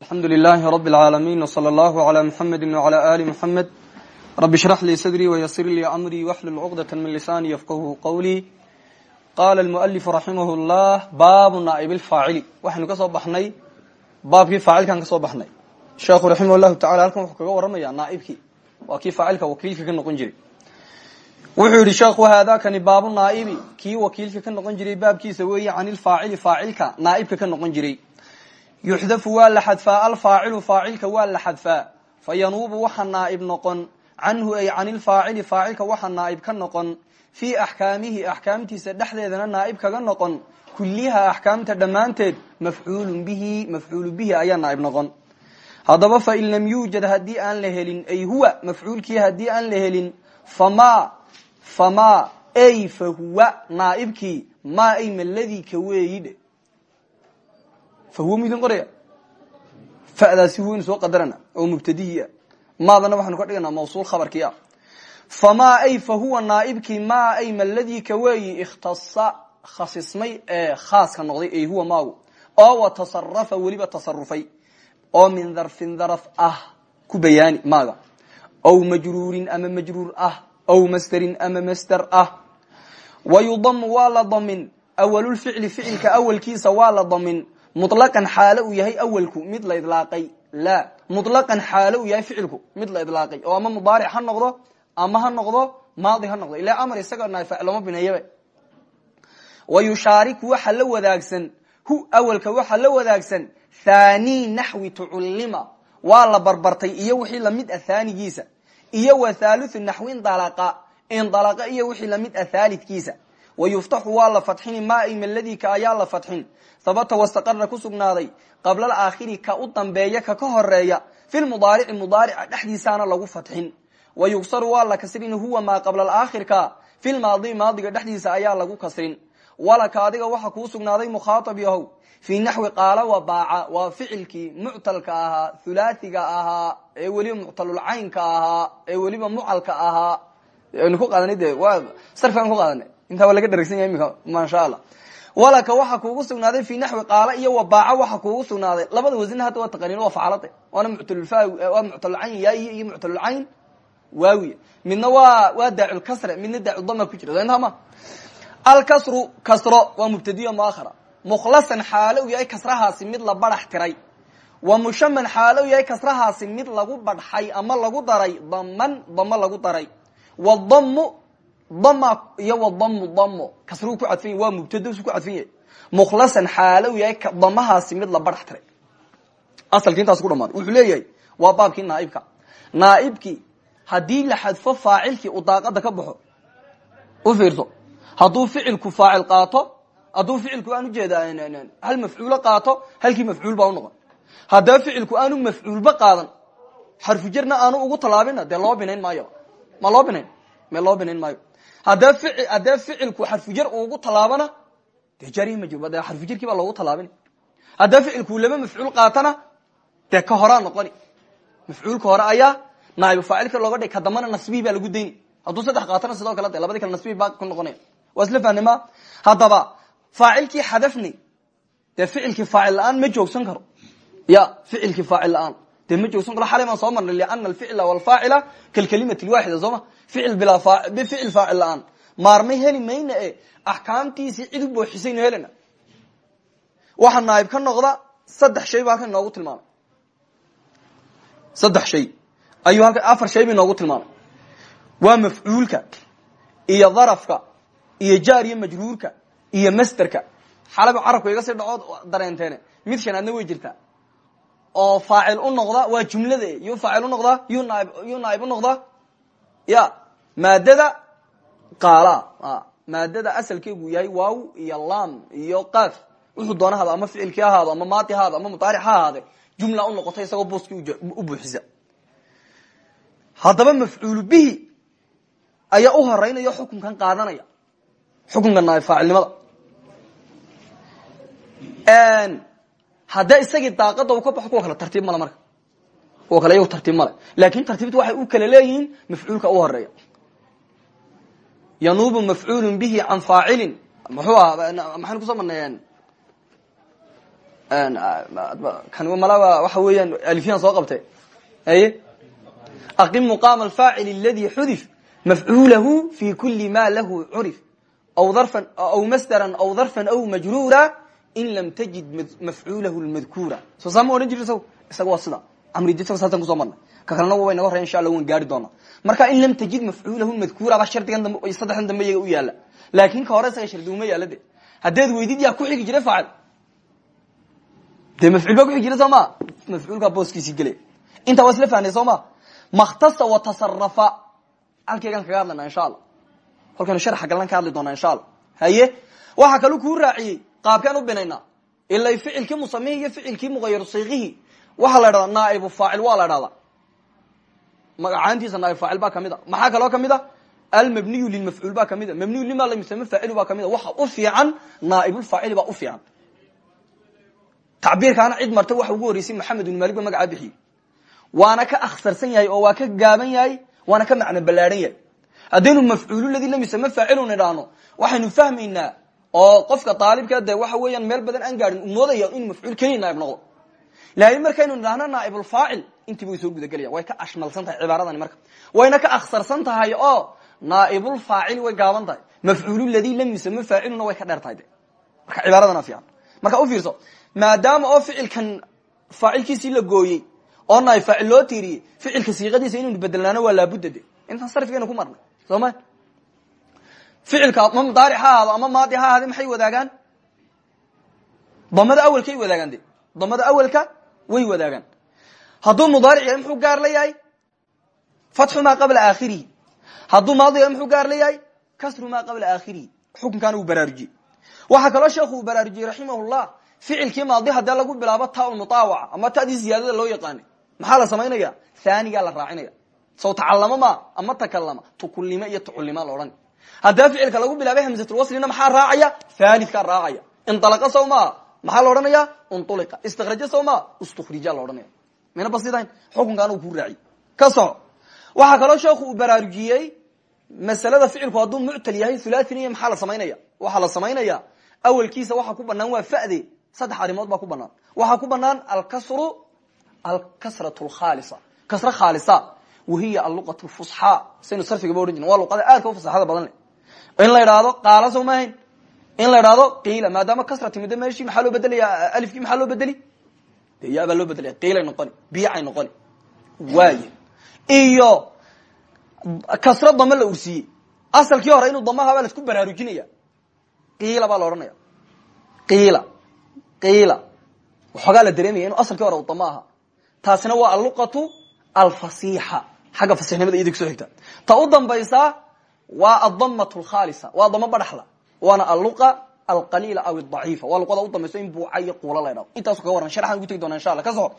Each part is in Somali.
alxamdu lilaahi rabi alcaalamiin wsala allahu calaa muxamedi wacalaa aali muxamed rabbi ishrax lii sadrii wayasir lii amrii waxlul cuqdata min lisaanii yafqahu qowlii qaala almualifu raximah llah baabu naa'ibi lfaacili waxaynu ka soo baxnay baabkii faacilkan ka soo baxnay. Sheekhu raximah llahu tacala halkan wuxuu kaga waramayaa naaibkii waa kii faacilka wakiilka ka noqon jiray. Wuxuu yihi sheekhu haadakani baabu naaibi kii wakiilka ka noqon jiray baabkiisa weeye can ilfaacili faacilka naaibka ka noqon jiray yuxdafu waa la xadfaa alfaacilu faacilka waa la xadfaa. Fa yanuubu waxa naaib noqon canhu ay can ilfaacili faacilka waxa naaib ka noqon. Fii axkaamihi axkaamtiisa dhexdeedana naaib kaga noqon. Kuliha axkaamta dhammaanteed mafcuulun bihi mafcuulu bihi ayaa naaib noqon. Haddaba fain lam yuujad haddii aan la helin ay huwa mafcuulkii haddii aan la helin fama fama ay fa huwa naaibkii maa ay maladii ka weeyidhe fahuwa mu idin qoraya fadaasi huwaynu soo qadarana oo mubtadihii ah maadana waxaanu ka dhiganaa mawsuul khabarkii ah famaa ay fa huwa naaibkii maa ay maladii ka weeyi ikhtasa khasismay ee khaaska noqday ay huwa maagu oo wa tasarafa weliba tasarufay oo min dharfin dharaf ah ku bayaani maaga. Ow majruurin ama majruur ah. Ow masderin ama masder ah. Wa yudamu waa la damin. Waa la mulaqan xaalo uu yahay awalku mid la idlaaqay. La mulaqan xaalo uu yahay ficilku mid la idlaaqay. Oo ama mudaaric ha noqdo ama ha noqdo maadi ha noqdo. Ila amar isaga naafic lama bineeyaba wa waxa la wadaagsan hu awalka waxa la wadaagsan thani naxwi tucullima waa la barbartay iyo wixii la mid ah iyo wa thalithu naxwi indalaqa indalaqa iyo wixii la mid ah wa yuftaxu waa la fadxini maa ay maladika ayaa la fadxin habata wastaqara ku sugnaaday qabla alaakhiri ka u dambeeya ka ka horreeya fi lmudaarici mudaarica dhexdiisaana lagu fadxin wa yugsaru waa la kasrin huwa maa qabla alaakhirka fi lmaadi maadiga dhexdiisa ayaa lagu kasrin walaka adiga waxa kuu sugnaaday mukhaatab yahow fii naxwi qaala wa baaca waa ficilkii muctalka ahaa hulaathiga ahaa ee weliba muctalulcaynka ahaa ee weliba mucalka ahaa intaa waa laga dharagsan yahay imika maasha allah walaka waxa kuugu sugnaaday fi naxwi qaala iyo wabaaca waxa kuugu sugnaaday. Labada wasina hadda waa taqaniin waa facalade waana muctalulwaa muctalulcayn yaaiy iyo muctalulcayn waawiya. Midna waa waa daacilkasre midna daacildama ku jira. Intaa ma? Alkasru kasro waa mubtadiya muakhara. Mukhlasan xaalo u yahay kasrahaasi mid la badax tiray. Wa mushaman xaalo u yahay kasrahaasi mid lagu badxay ama lagu daray. Daman damo lagu daray. Wadamu dama iyo wadamu damo kasruu ku cadfan yahy waa mubtado su ku cadfan yahay. Mukhlasan xaalo u yahay damahaasi mid la badax tiray asalki intaas ku dhamaad wuxuu leeyahay waa baabkii naaibka. Naaibkii haddii la xadfo faacilkii uu daaqada ka baxo u fiirso. Hadduu ficilku faacil qaato hadduu ficilku aan ujeeda hal mafcuulo qaato halkii mafcuul baa unoqon haddaba ficilku aanu mafcuulba qaadan xarfujarna aanu ugu tallaabina dee loo binayn maayo? Ma loo binayn? Me loo binayn maayo haddee ficilku xarfujar ugu tallaabana dee jari majruba dee xarfujarkii baa loogu tallaabini. Haddaba ficilku laba mafcuul qaatana dee ka horaa noqoni. Mafcuulka hore ayaa naaibu faacilka looga dhig ka dambana nasbii baa lagu dayni hadduu saddex qaatana sidoo kale de labadi kale nasbii baa ku noqonaya. Waa isla fahnima haddaba faacilkii xadafni dee ficilkii faacil la'aan ma joogsan karo. Ya ficilkii faacil la'aan dee ma joogsan karo xalay baan soo marnay liana alficla walfaacila kalkalimati lwaaxida sooma ficil bilaa ficil faacil la'aan. Maarmay heli mayna e axkaamtiisii cid u booxisaynu helena. Waxaa naaib ka noqda saddex shay ba halkan inoogu tilmaamay. Saddex shay. Ayuu halkan afar shay ba inoogu tilmaamay. Waa mafcuulka iyo darafka iyo jaar majruurka iyo masderka xalaba carabka iga sii dhacood dareenteene. Mid shanaadna way jirtaa oo faacil u noqda waa jumlada yuu faacil u noqdaa yuu naaib u noqdaa ya maadada qaala maadada asalkeegu yahay waaw iyo lam iyo qaaf wuxuu doona hada ama ficilkii ahaado ama maadi haado ama mudaaric ha jumla u noqotay isagoo booskii u buuxisa haddaba mafcuulu bihi ayaa u horeynaya xukunkan qaadanaya. Xukunka naaib faacilnimada haddee isagii daaqada u ka baxo kuwa kale tartiib male marka. Kuwa kale iyagu tartiib male laakin tartiibta waxay u kala leeyihiin mafcuulka u horreeya yanuubu mafcuulu bihi can faacilin. Muxuu aha maxaynu ku soo marnay kan malaba waxa weeyaan alifyaan soo qabte aye aqim muqaama alfaacil aladi xudif mafcuulahu fi kuli ma lahu curif. Aw darfan aw masdaran aw darfan aw majruura in lam tajid mafcuulahu lmadkuura soo saama odhan jiri isago isaga waa sida. Amrijisaba saasaan ku soo marnay ka kalena waa inaga horey insha alla wan gaari doonaa marka in lam tajid mafcuulahu madkuura ba shardigan dambe saddexdan dambe iyaga u yaalla laakin ka hore isaga shardi uma yaalla de. Haddeed weydid yaa ku xigi jira faacil dee mafcuul baa ku xigi jira soo ma? Mafcuulkaa booskiisii gelay intaa waa isla fahnay soo ma? Makhtasa wa tasarafa halkeygaan kaga hadlayna insha allah. Kolkaynu sharxa galan ka hadli doonaa insha allah. Haye? Waxaa kaloo kuu raaciyey qaabkaan u binaynaa. Ila ficilkii musamihi iyo ficilkii muqayar saykihi waxaa la dhahdaa naaibu faacil waa la dhahdaa magacaantiisa naaib faacil baa ka mid a. Maxaa kaloo ka mid a? Almabniyu lilmafcuul baa ka mid a. Mabniyu lima lam yusame faacilu baa ka mid a. Waxa u fiican naaibulfaacili baa u fiican. Tacbiirkaana cid marta waxa ugu horeysay maxamed ibn malik ba magacaa bixiyey. Waana ka akhsarsan yahay oo waa ka gaaban yahay waana ka macno ballaadhan yahay. Haddaynu mafcuulu ladii lam yusame faacilun idhaahno waxaynu fahmaynaa oo qofka aalibka de waxa weeyaan meel badan aan gaadhin u inuu mafcuul keliya naaib noqdo. Laakiin markaynu idhaahno naaibulfaacil intiiba way soo gudagelayan way ka ashmalsan tahay cibaaradani marka. Wayna ka akhsarsan tahay oo naaibulfaacil way gaaban tahay. Mafcuulu ladii lam yusame faaciluna way ka dheer tahay de. Marka cibaaradana fiican. Marka u fiirso maadaama oo ficilkan faacilkiisii la gooyey oo naaib faacil loo tiiriyey ficilka siiqadiisa inaynu bedelnaano waa laabudda de. Intaan ku marnay. Soo ficilka ama mudaaric ha ahaado ama maadi ha ahaade maxay wadaagaan? Damada awelkay wadaagaan de damada awelka way wadaagaan. Hadduu mudaaric yahay muxuu gaar la yahay? Fatxu maa qabla aakhirihi hadduu maadi yahay muxuu gaar la yahay? Kasru maa qabla aakhirihi xukunkaana uu baraarujiyey. Waxaa kaloo sheekhu uu baraarujiyey raximahullah ficilkii maadi haddee lagu bilaabo ta mutaawaca ama tadii ziyaadada loo yaqaanay. Maxaa la samaynaya haanigaa la raacinaya saw tacalamo ma ama takalama tukulima iyo tuculima la odhan haddee ficilka lagu bilaabay hamsatulwaslina maxaa raacaya? Haalidkaa raacaya. Inalaqa saw maa maxaa la odhanaya? Unulika istikraja saw ma istukrija la odhanaya. Mayna basidayn xukunkaana uu ku raaciy ka soco waxaa kaloo sheekhu uu baraarujiyey masalada ficilku hadduu muctal yahay hulaathiniya maxaa la samaynaya? Waxaa la samaynaya awelkiisa waxaa ku banaan waa fade. Saddex arrimood baa ku banaan waxaa ku banaan alkasru wahiya alluqat lfusxa saynu sarfigaba odhan jirn waa luqada aadka u fasaxada badan le in la idhaahdo qaala soo maahayn in la idhaahdo qiila maadaama kasra timida meeshii maxaa loo bedelaya alifkii maxaa loo bedeli de yaabaa loo bedelaya qiilay noqoni biyacay noqoni waay iyo kasro dame la ursiiyey asalkii hore inuu damaha baa la isku baraarujinaya qiila baa la odhanaya qiila qiila waxoogaa la dareemaya inuu asalkii hore u dama xagga fasixnimada iyada ku soo xigta. Ta u dambaysaa waa adamatu lkhaalisa waa damo badhaxla waana alluqa alqaliila aw adaciifa waa luqada u dambayso in buuca iyo quula la ydhao intaasu kaga warran sharxan ugu tegi doona insha alla ka soco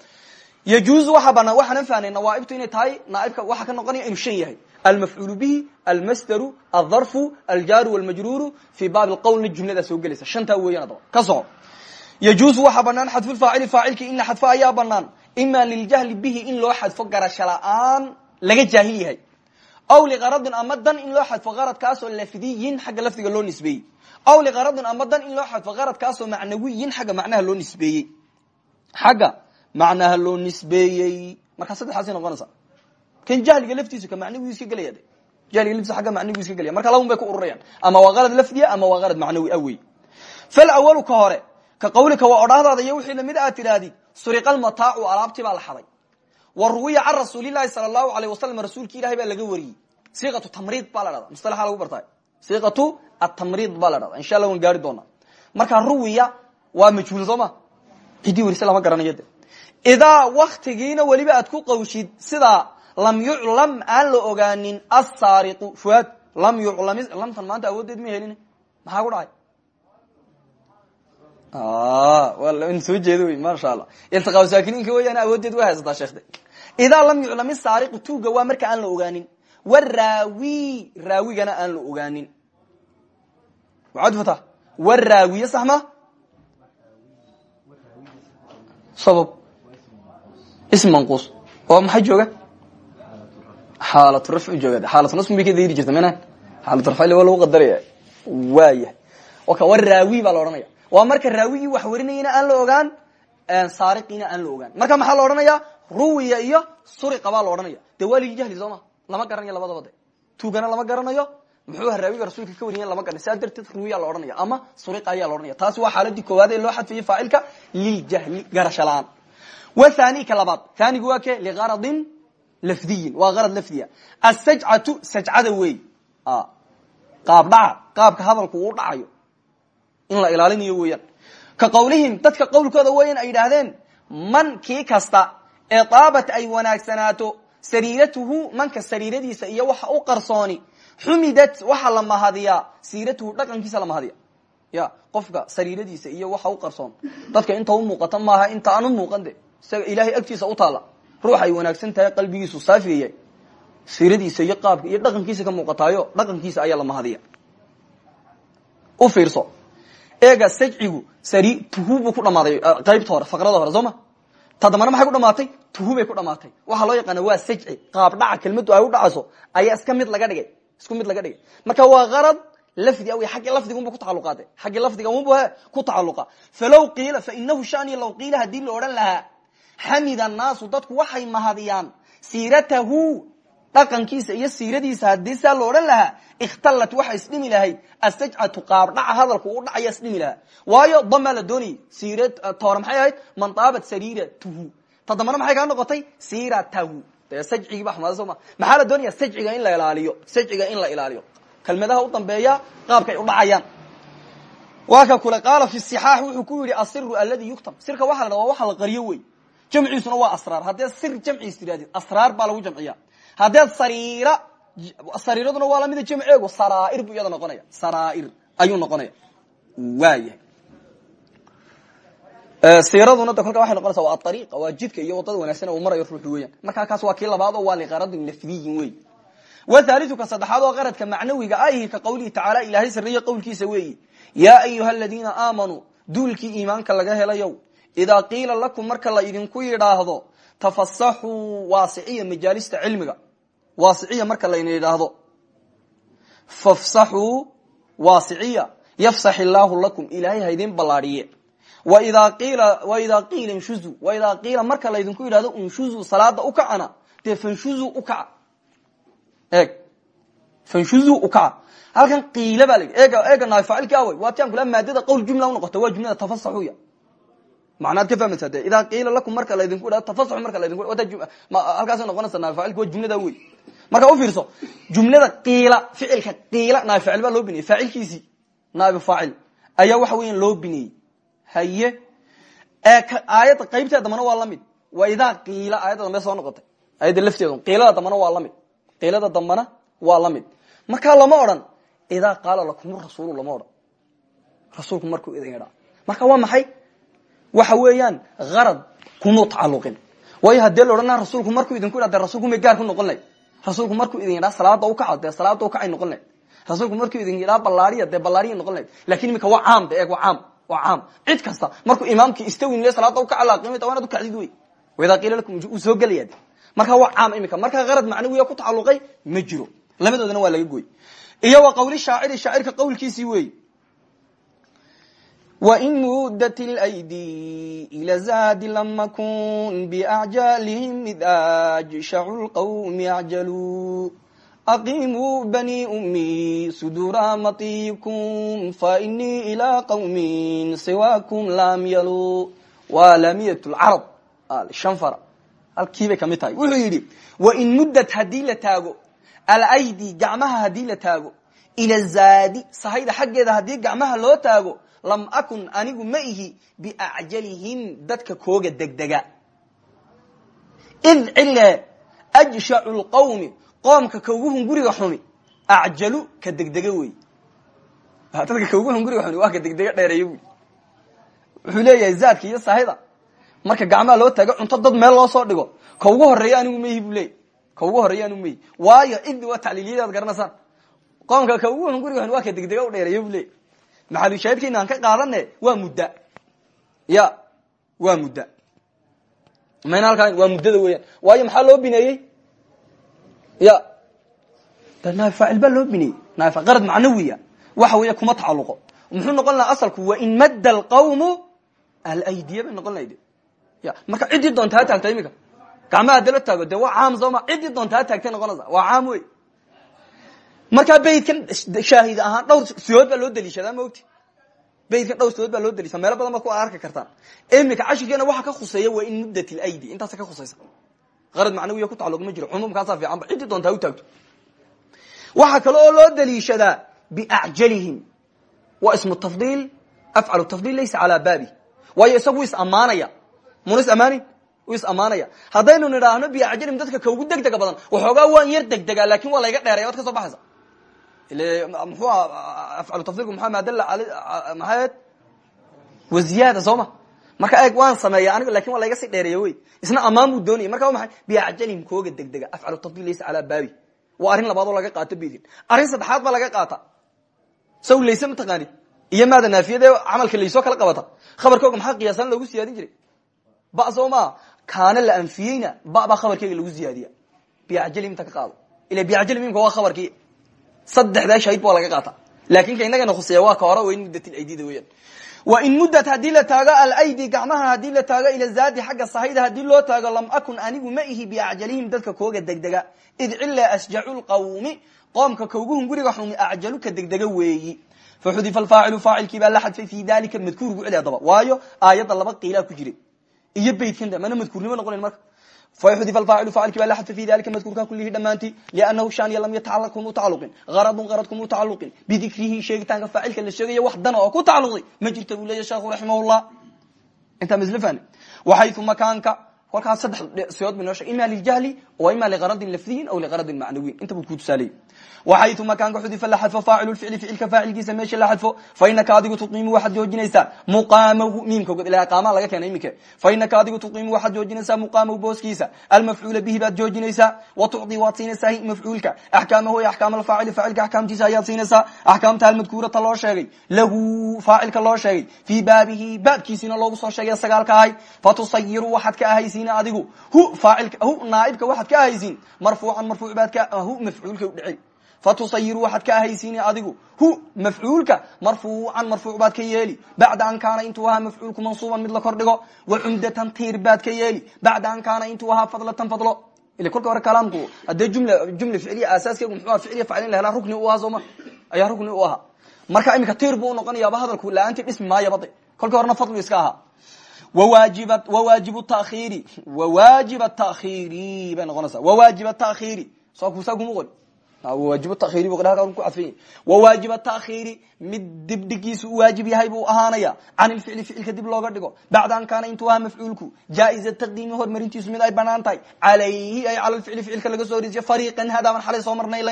yajuuzu waxaa banaan waxaanan fahnay nawaaibtu inay tahay naaibka waxaa ka noqonaya inuu shan yahay. Almafcuulu bihi almasdaru aldarfu aljaaru walmajruuru fii baabi lqowlna jumladaa soo gelaysa. Shantaa weeyaan adaba ka soco yajuuzu waxaa banaan xadfulfaacili faacilkii in la xadfo ayaa banaan ima liljahli bihi in loo xadfo garasho la'aan laga jaahil yahay. Aw liqaradin ama dan in loo xadfo qaradkaasoo lafdiyin xagga lafdiga loo nisbeeyey. Aw liqaradin ama dan in loo xadfo qaradkaasoo macnawiyin xagga macnaha loo nisbeeyey. Xagga macnaha loo nisbeeyey. Markaa saddexaasay noqonaysa. Kan jahliga laftiisu ka macnawigu iska gelaya de. Jahliga laftiisa agga macnawigu iska gelaya marka labun bay ku ururayaan. Ama waa qalad lafdiya ama waa qalad macnawi awey fal awalu ka hore ka qawlika waa odhaahdaada iyo wixii la mid aad tidhaahdid suriqa almataacu alaabtii baa la xaday wa ruwiya can rasuulilahi sala allahu alayh wasalam rasuulki ilahay baa laga wariyey. Siiqatu tamriid baa la lagu bartay. Siiqatu atamriid baa la insha allah waan gaari doonaa. Marka ruwiya waa majhuul soo ma? Cidii warise lama garanayo de idaa waktigiina ku qawshid sidaa lam yuclam aan la ogaanin asaariqu fuaad lam yuclam lamtan maanta awooddeed ma helin. Maxaa ku dhacay n soo jeedo wey maasha allah iltiqaa saakiniinka weyaan awooddeed way haysataa sheekde idaa lam yuclam isaariqu tuuga waa marka aan la ogaanin waraawi raawigana aan la ogaanin waxaad fata waraawiye sax ma sabab ism manquus oo maxay jooga xaalatu rafcu jooga xaalatu nasb bay ka dayri jirta mana xaalatu rafcil waa lagu qadaraya waaya waka war raawi baa la odhanaya waa marka raawigii wax warinayana aan la ogaan saariqiina aan la ogaan. Marka maxaa la odhanaya ruwiya iyo suriqa baa la odhanaya de waa lijahli soo ma? Lama garanayo labadaba de tuugana lama garanayo. Muxuu haraawiga rasuulka ka wariyen lama garanay saa darteed ruwiya la odhanaya ama suriqa ayaa la odhanaya taasi waa xaaladii koowaad ee loo xadfiyey faacilka liljahli garasho la'aan wa thani ka labaad. Thanigu waa ke ligaradin lafdiyin. Waa garad lafdiya. Asajcatu sajcada wey qaab dhaca. Qaabka hadalku uu dhacayo in la ilaalinayo weeyaan. Ka qawlihim dadka qawlkooda weyan ay yidhaahdeen man kii kasta ee daabat ay wanaagsanaato sariiratuhu manka sariiradiisa iyo waxa u qarsooni xumidat waxa la mahadiyaa siiratuhu dhaqankiisa la mahadiya. Ya qofka sariiradiisa iyo waxa u qarsoon. Dadka inta u muuqata maaha inta aan u muuqan de isaga ilaahay agtiisa u taala ruux ay wanaagsan tahay qalbigiisu saafiyaya siiradiisa iyo qaabka iyo dhaqankiisa ka muuqataayo dhaqankiisa ayaa la mahadiya. U fiirso eega sajcigu sari tuhu ku dhamaaday qaybta hore faqrada hore soo ma ta dambana maxay ku dhamaatay? Tuhu ku dhamaatay. Waxaa loo yaqaana waa sajci qaab dhaca kelmadu ay u dhacayso ayaa iska mid laga dhigay isku mid laga dhigay. Marka waa qarad lafdi aw xaggii lafdigunba ku tacaluqaade xaggii lafdiga unbu ku tacaluqa falow qiila fainahu shani low qiila haddii la odhan lahaa annaasu dadku waxay mahadiyaan siiratahu dhaqankiisa iyo siiradiisa haddii saa la odhan lahaa ikhtallat waxa isdhimi lahayd asajcatu qaab dhaca hadalku u dhacaya isdhimi lahaa. Waayo damaa la doonayay siir toore maxay ahayd? Man daabat sariiratuhu. Ta dambana maxay kaa noqotay? Siiratahu. Dee sajcigii ba xumaaday soo ma. Maxaa la doonaya sajciga in la ilaaliyo. Sajciga in la ilaaliyo. Kelmadaha u dambeeya qaabkay u dhacayaan. Waa ka kule qaala fi sixaax wuxuu ku yidhi asiru aladi yuktab. Sirka waxa la waa waxa la qariyo wey jamciisuna waa asraar. Haddee sir jamciis tirahdid asraar baa lagu jamciya haddeed sariira sariiraduna waa lamida jamceegu saraair buu iyada noqonaya. Saraair ayuu noqonaya. Waayahay. Siiraduna de kolkaa waxay noqonaysa waa aariiqa waa jidka iyo waddada wanaagsan uu marayo ruuxu weeyaan. Markaa kaas waa kii labaad oo waa liqaradin lafdiyin wey wthaliu ka saddexaad qaradka macnawiga ahi ka qawlihi tacaala ilaahay sariya qowlkiisa weeyi yaa ayuha aladiina aamanuu duulkii iimaanka laga helayow idaa qiila lakum marka la idinku yidhaahdo tafasaxuu waasiciya majaalista cilmiga waasiciya marka layna yidhaahdo. Fafsaxuu waasiciya yafsax illaahu lakum ilaahay haydin ballaadhiye. Waidaa qiila inshuzu waidaa qiila marka laydinku yidhahdo inshuzu salaada ukacana dee fanshuzu ukaca eeg. Fanshuzu ukaca halkan qiila baa layidhi eega eega naafacilki awey kula maadada qowl jumla unoqota waa jumlada tafasaxuya macnaad ka fahmaysaa de idaa qiila lakum marka laydinku idhahdo tafasaxu marka laydinku halkaasay noqonaysa naafacilki waa jumlada wey marka u fiirso jumlada qiila ficilka qiila naafacil baa loo bineyey faacilkiisii naabi faacil ayaa waxa weyan loo bineeyey haye aayadda qaybteeda dambana waa la mid waa idaa qiila aayadda dambe soo noqotay. Aayadda lafteedu qiilada dambana waa la mid qiilada dambana waa la mid markaa lama odhan idaa qaala lakum rasuulu lama odhan. Rasuulku markuu idin idhaa. Marka waa maxay waxa weeyaan arad kumuu tacaluqin waayo haddii la odhana rasuulku markuu idinku idha de rasulku may gaar ku noqon lahayd rasuulku markuu idin idhaa salaada ukaca dee salaada ukacay noqon lahayd. Rasuulku markuu idin idhaa ballaariya dee ballaariya noqon lahayd laakiin imika waa caam de eeg waa caam waa caam. Cid kasta markuu imaamkii istawin le salaada ukaca laaqimid waa inaad ukacdid wey waidaa qiila lakum uu soo gelaya de marka waa caam imika marka qarad macnawiya ku tacaluqay ma jiro. Labadoodana waa laga gooy iyo wa qawli shaaciri shaacirka qawlkiisii wey wain mudat lydi ila zadi lama kun biacjalihim id ajshacu lqawmi acjaluu aqimuu bani ummi sudura matiikum fainii ilaa qawmin siwaakum lam yalu waa laamiyat lcarab shanfara halkiibay ka mid tahay wuxuu yidhi wain muddat haddii la taago alaydi gacmaha haddii la taago ila zaadi sahayda xaggeeda haddii gacmaha loo taago lam akun anigu ma ihi biacjalihim dadka kooga degdega. Id cile ajshacu lqawmi qoomka kaugu hunguriga xumi acjalu ka degdega wey dadka kaugu hunguriga xumi waa ka degdega dheereeya wuxuu leeyahay zaadka iyo sahayda marka gacmaha loo taago cunto dad meel loo soo dhigo ka ugu horreeya anigu maihi bu leeyay ka ugu horreeya anigu maihi waayo id waa tacliiliyadaad garanaysaan. Qoomka ka ugu hunguriga xumi waa ka degdega u dheereeya bu maxalushaahidkeena aan ka qaadane waa mudda. Ya waa mudda. Mayna halkaa waa muddada weeyaan. Waayo maxaa loo bineeyey? Ya. De naabi faacil baa loo bineeyey. Naabi qarad macnawiya. Waxa weya kuma tacaluqo muxuu noqon lahaa asalku wain madda alqawmu alaydiya bay noqon lahayde ya marka ciddii doonta ha taagto imika gacmaha haddii la taago de waa caam sooma ciddii doonta ha taagtay noqonaysa waa caam wey markaa beydkan shaahid ahaan dhowr siyood baa loo daliishadaa ma ogti? Beydkan dhowr siyood baa loo daliishada meelo badan baad ku arki kartaan. Imika cashirkeena waxa ka khuseeya waa in muddat lydi intaasa ka khusaysa. Qarad macnawiya ku tacalluq ma jiro. Cumuumkaasaa fiican ba. Ciddii doonta ha u taagto. Waxaa kale oo loo daliishadaa biacjalihim. Waa ismu tafdiil. Afcalu tafdiil laysa calaa baabi. Waayo isagu is ammaanaya. Muna is amaanin is ammaanaya. Haddaynu nidhaahno biacjalihim dadka ka ugu degdega badan waxoogaa waan yar degdegaa laakiin waa layga dheeraya waad ka soo baxaysa aha afcalu tafdilku maa maadala maxaed wa ziyaada soo ma marka eeg waan sameeya aniga laakiin waa layga sii dheereeya wey isna ammaan buu doonaya marka wa maxay biacjalihim kooga degdega afcalu tafdil laysa calaa baabi waa arrin labaad oo laga qaato bidin arrin saddexaad baa laga qaata saw layse mataqaani iyo maada naafiyade camalka laysoo kala qabata khabarkooga maxaa qiyaasan loogu siyaadin jiray ba soo maa kaana la anfiyeyna ba baa khabarkeyga lagu ziyaadiya biacjalihim ta ka qaado ila biacjalihim imka waa khabarkii saddexdaa shahid ba laga qaata. Lakin ka inagana khuseeya waa ka hore wa in muddat aydida weeyaan. Wa in muddat haddii la taago alaydi gacmaha haddii la taago ila zaadi xagga sahayda haddii loo taago lam akun anigu ma ihi biacjalihim dadka kooga degdega. Id cila asjacu lqawmi qoomka kawguhum guriga xumi acjalu ka degdega weeyi. Faxudifa alfaacilu faacilkii baa la xadfay fi dalika madkuur gu celi adaba waayo aayadda laba qiilaa ku jiray iyo beydkan mana madkuurnimo noqonayn marka faxudifa alfaacilu faacilkii baa la xadfay fi dalika madkuurka kulihi dhammaantii liannahu shaaniya lam yatacalaq kuma tacaluqin garadun garad kuma tacaluqin bidikrihi sheegitaanka faacilka la sheegaya wax dana oo ku tacaluqday ma jirta buu leeya sheekhu raximahullah intaa fahni waxaytu makaanka kolkaas saddex siyood ba noo sheg ima liljahli ima ligaradin lafdiyin aw ligaradin macnawiyin inta buu ku tusaaleyey waxaytu makaanka xudifa la xadfo faacilu ficli ficilka faacilkiisa meesha la xadfo fa inaka adigu tuqiimu waxaad joojinaysaa muqaamahu miimka god ila qaamaha laga keena iminka fa inaka adigu tuqiimu waxaad joojinaysaa muqaamahu booskiisa almafcuula bihi baad joojinaysaa wa tucdi waad siinaysaa hi mafcuulka axkaamahu axkaam alfaacili faacilka axkaamtiisa ayaad siinaysaa axkaamta almadkuurata loo sheegay lahu faacilka loo sheegay fii baabihi baabkiisina loogu soo sheegay sagaalka ahay fatusayiru waxaad ka ahaysiin adigu hu faacilka hu naaibka waxaad ka ahaysiin. Marfuucan marfuuc baad ka hu mafcuulka udhece fatusayiru waxaad ka ahaysiini adigu hu mafcuulka marfuucan marfuuc baad ka yeeli. Bacda an kaana intuu ahaa mafcuulku mansuuban mid la kordhigo wa cumdatan tiir baad ka yeeli. Bacda an kaana intuu ahaa fadlatan fadlo. Ila kolka hore kalaamku haddee jumla jumla ficliya aasaaskeygu muxuu aha ficliya faclin la helaa rukni u ahaa sooma ayaa rukni u ahaa. Marka iminka tiir buu unoqonayaaba hadalku la'aantii dhismi maayabade kolkii horena fadlu iska ahaa wwaajib wawaajibu takhiri wawaajib takhiri bay noqonaysaa wawaajib takhiri so kusaa kuma qori waajib takhiri bu ku cadfanya wawaajib takhiri mid dibdhigiisu u waajib yahay buu ahaanaya can ilficli ficilka dib looga dhigo bacda an kaana intuu aha mafcuulku jaa-iza taqdiimi hormarintiisu mid ay bannaan tahay calayhi ay cala lficli ficilka laga soo horisiyo soo marnay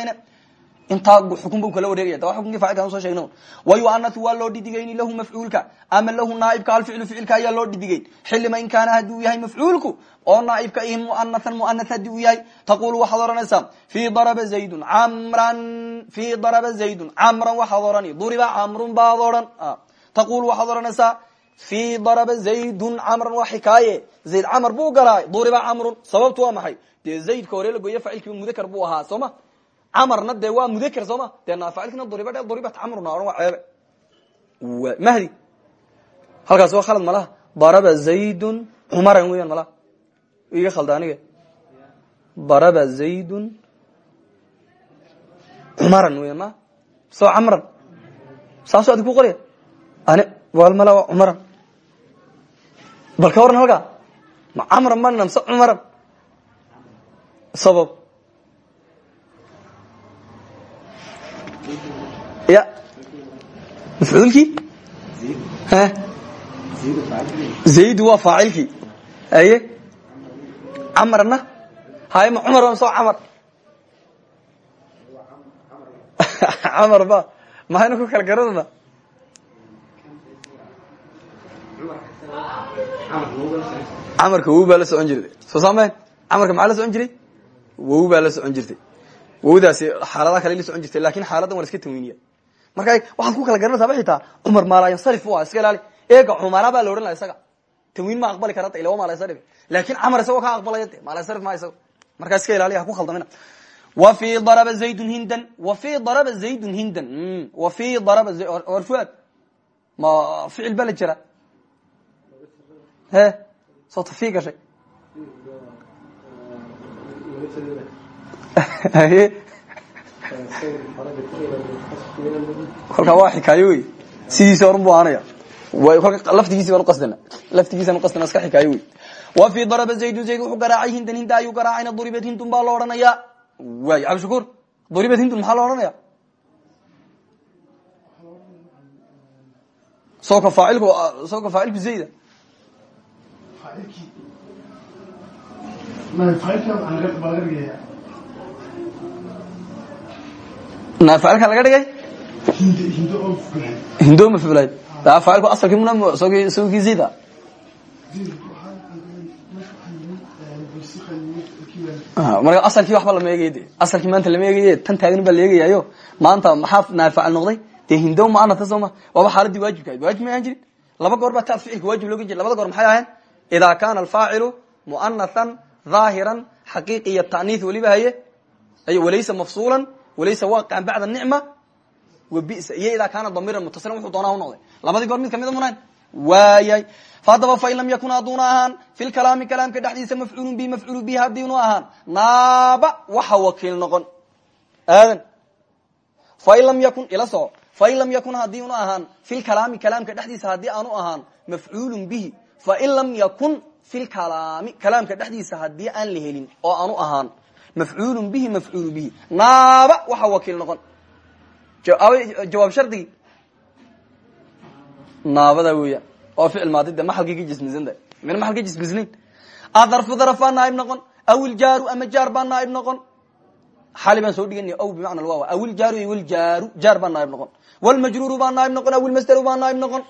intaa xukun bu kala wareegaya. Da xukunkii facilkan soo sheegna wayuanatu waa loo dhidigayni lahu mafcuulka. Ama lahu naaibka alficlu ficilka ayaa loo dhidigayn xilima in kaana haddii uu yahay mafcuulku oo naaibka ihi muanathan muanath haddii uu yahay taqulu waxaad oranaysaa fi daraba zaydun camran fi daraba zaydun camran waxaad orani duriba camrun baad oran. Taqulu waxaad oranaysaa fi daraba zaydun camran waa xikaaye. Zayd camar buu galaa duriba camrun sababtu waa maxay? Dee zaydka hore la gooye facilkiiba mudakar buu ahaa soo ma camarna de waa mudakr soo ma? Dee naafacilkina duriba dhe duribat camruna ohan waa ceebe. Mahdi. Halkaas waa khalad malaha. Daraba zaydun cumaran weyan malaha. Iga khalda aniga. Daraba zaydun cumaran weyan ma? Soo camran. Saasoo adig ku qorya ani wal mala waa cumaran bal ka waran halkaa? Ma camran ma namse cumaran sabab ya. Mafcuulkii zayd waa faacilkii aye. Camarna? Haye ma cumar soo camar camar ba. Maxayna ku kala garanana camarka wow baa la socon jirtay soo saamayn camarka maxaa la socon jiray? Wow baa la socon jirtay wowdaasi xaaladaha kale la socon jirtay laakiin xaaladan waa la iska tanwiniya marka waxaad ku kala garanaysaaba xitaa cumar maalayansarif u ah iska ilaali. Eega cumara baa la odhan laha isaga. Tanwiin ma aqbali karata ila wa maalayansarif laakiin camar isagoo ka aqbalaya de maalayansarif ma isago markaa iska ilaaliya ha ku khaldamina. Wa fi daraba zaydun hindan wa fi daraba zaydun hindan. Wa fi daraba war fuad. Ma ficil ba la jira. He soo tafi gashay kolkaa waa xikaayo wey. Sidiisi orun bu ahaanaya kolka laftigiisi baan uqasdana laftigiisaan uqasdana iska xikaayo wey. Wa fi daraba zaydun zayd wuxuu garaacay hindan hinda ayuu garaacayna duribat hindun baa lo odhanayaa waay cabdishakuur duribat hindun maxaa lo odhanaya sooka faacilku sooka faacilku zayda faacilka laga dhigay hindo mafulayd faacilku asalkii muna sawkii zayda marka asalkii waxba lama eegay de asalkii maanta lama eegaye tan taagan baa la eegayaayo maanta maxaa naafacal noqday dee hindo maanata sooma waaba xaaladii waajibka waajib ma ahaan jirin laba goor baa taad ficilka waajib looga jira labada goor maxay ahayn idaa kana alfaacilu muanathan dhaahiran xaqiiqiya ta'niis weliba haye walaysa mafsuulan walaysa waaqican bacda nicma wa bisa iyo idaa kaana damiiran mutasilan wuxuu doonaa u noqday labadii goor mid kamida munayn waayay haddaba fain lam yakun hadduuna ahaan fi lkalaami kalaamka dhexdiisa mafcuulun bi mafcuulu bihi haddiinu ahaan naaba waxa wakiil noqon aadan fain lam yakun ila soco fain lam yakun haddii unu ahaan fi lkalaami kalaamka dhexdiisa haddii aanu ahaan mafcuulun bihi fain lam yakun fi lkalaami kalaamka dhexdiisa haddii aan la helin oo aanu ahaan mafcuulun bihi mafcuulu bihi naaba waxa wakiil noqon jawaab shardigii naabada weeyaan waa ficil maadi de maxalkii ka jismisanta mina maxal ka jismisnayn adarfu daraf baa naaib noqon aw iljaaru ama jaar baa naaib noqon xali baan soo dhiganay aw bimacna lwaw aw iljaaru iyo wljaaru jaar baa naaib noqon wlmajruuru baa naaib noqon aw ilmasdaru baa naaib noqon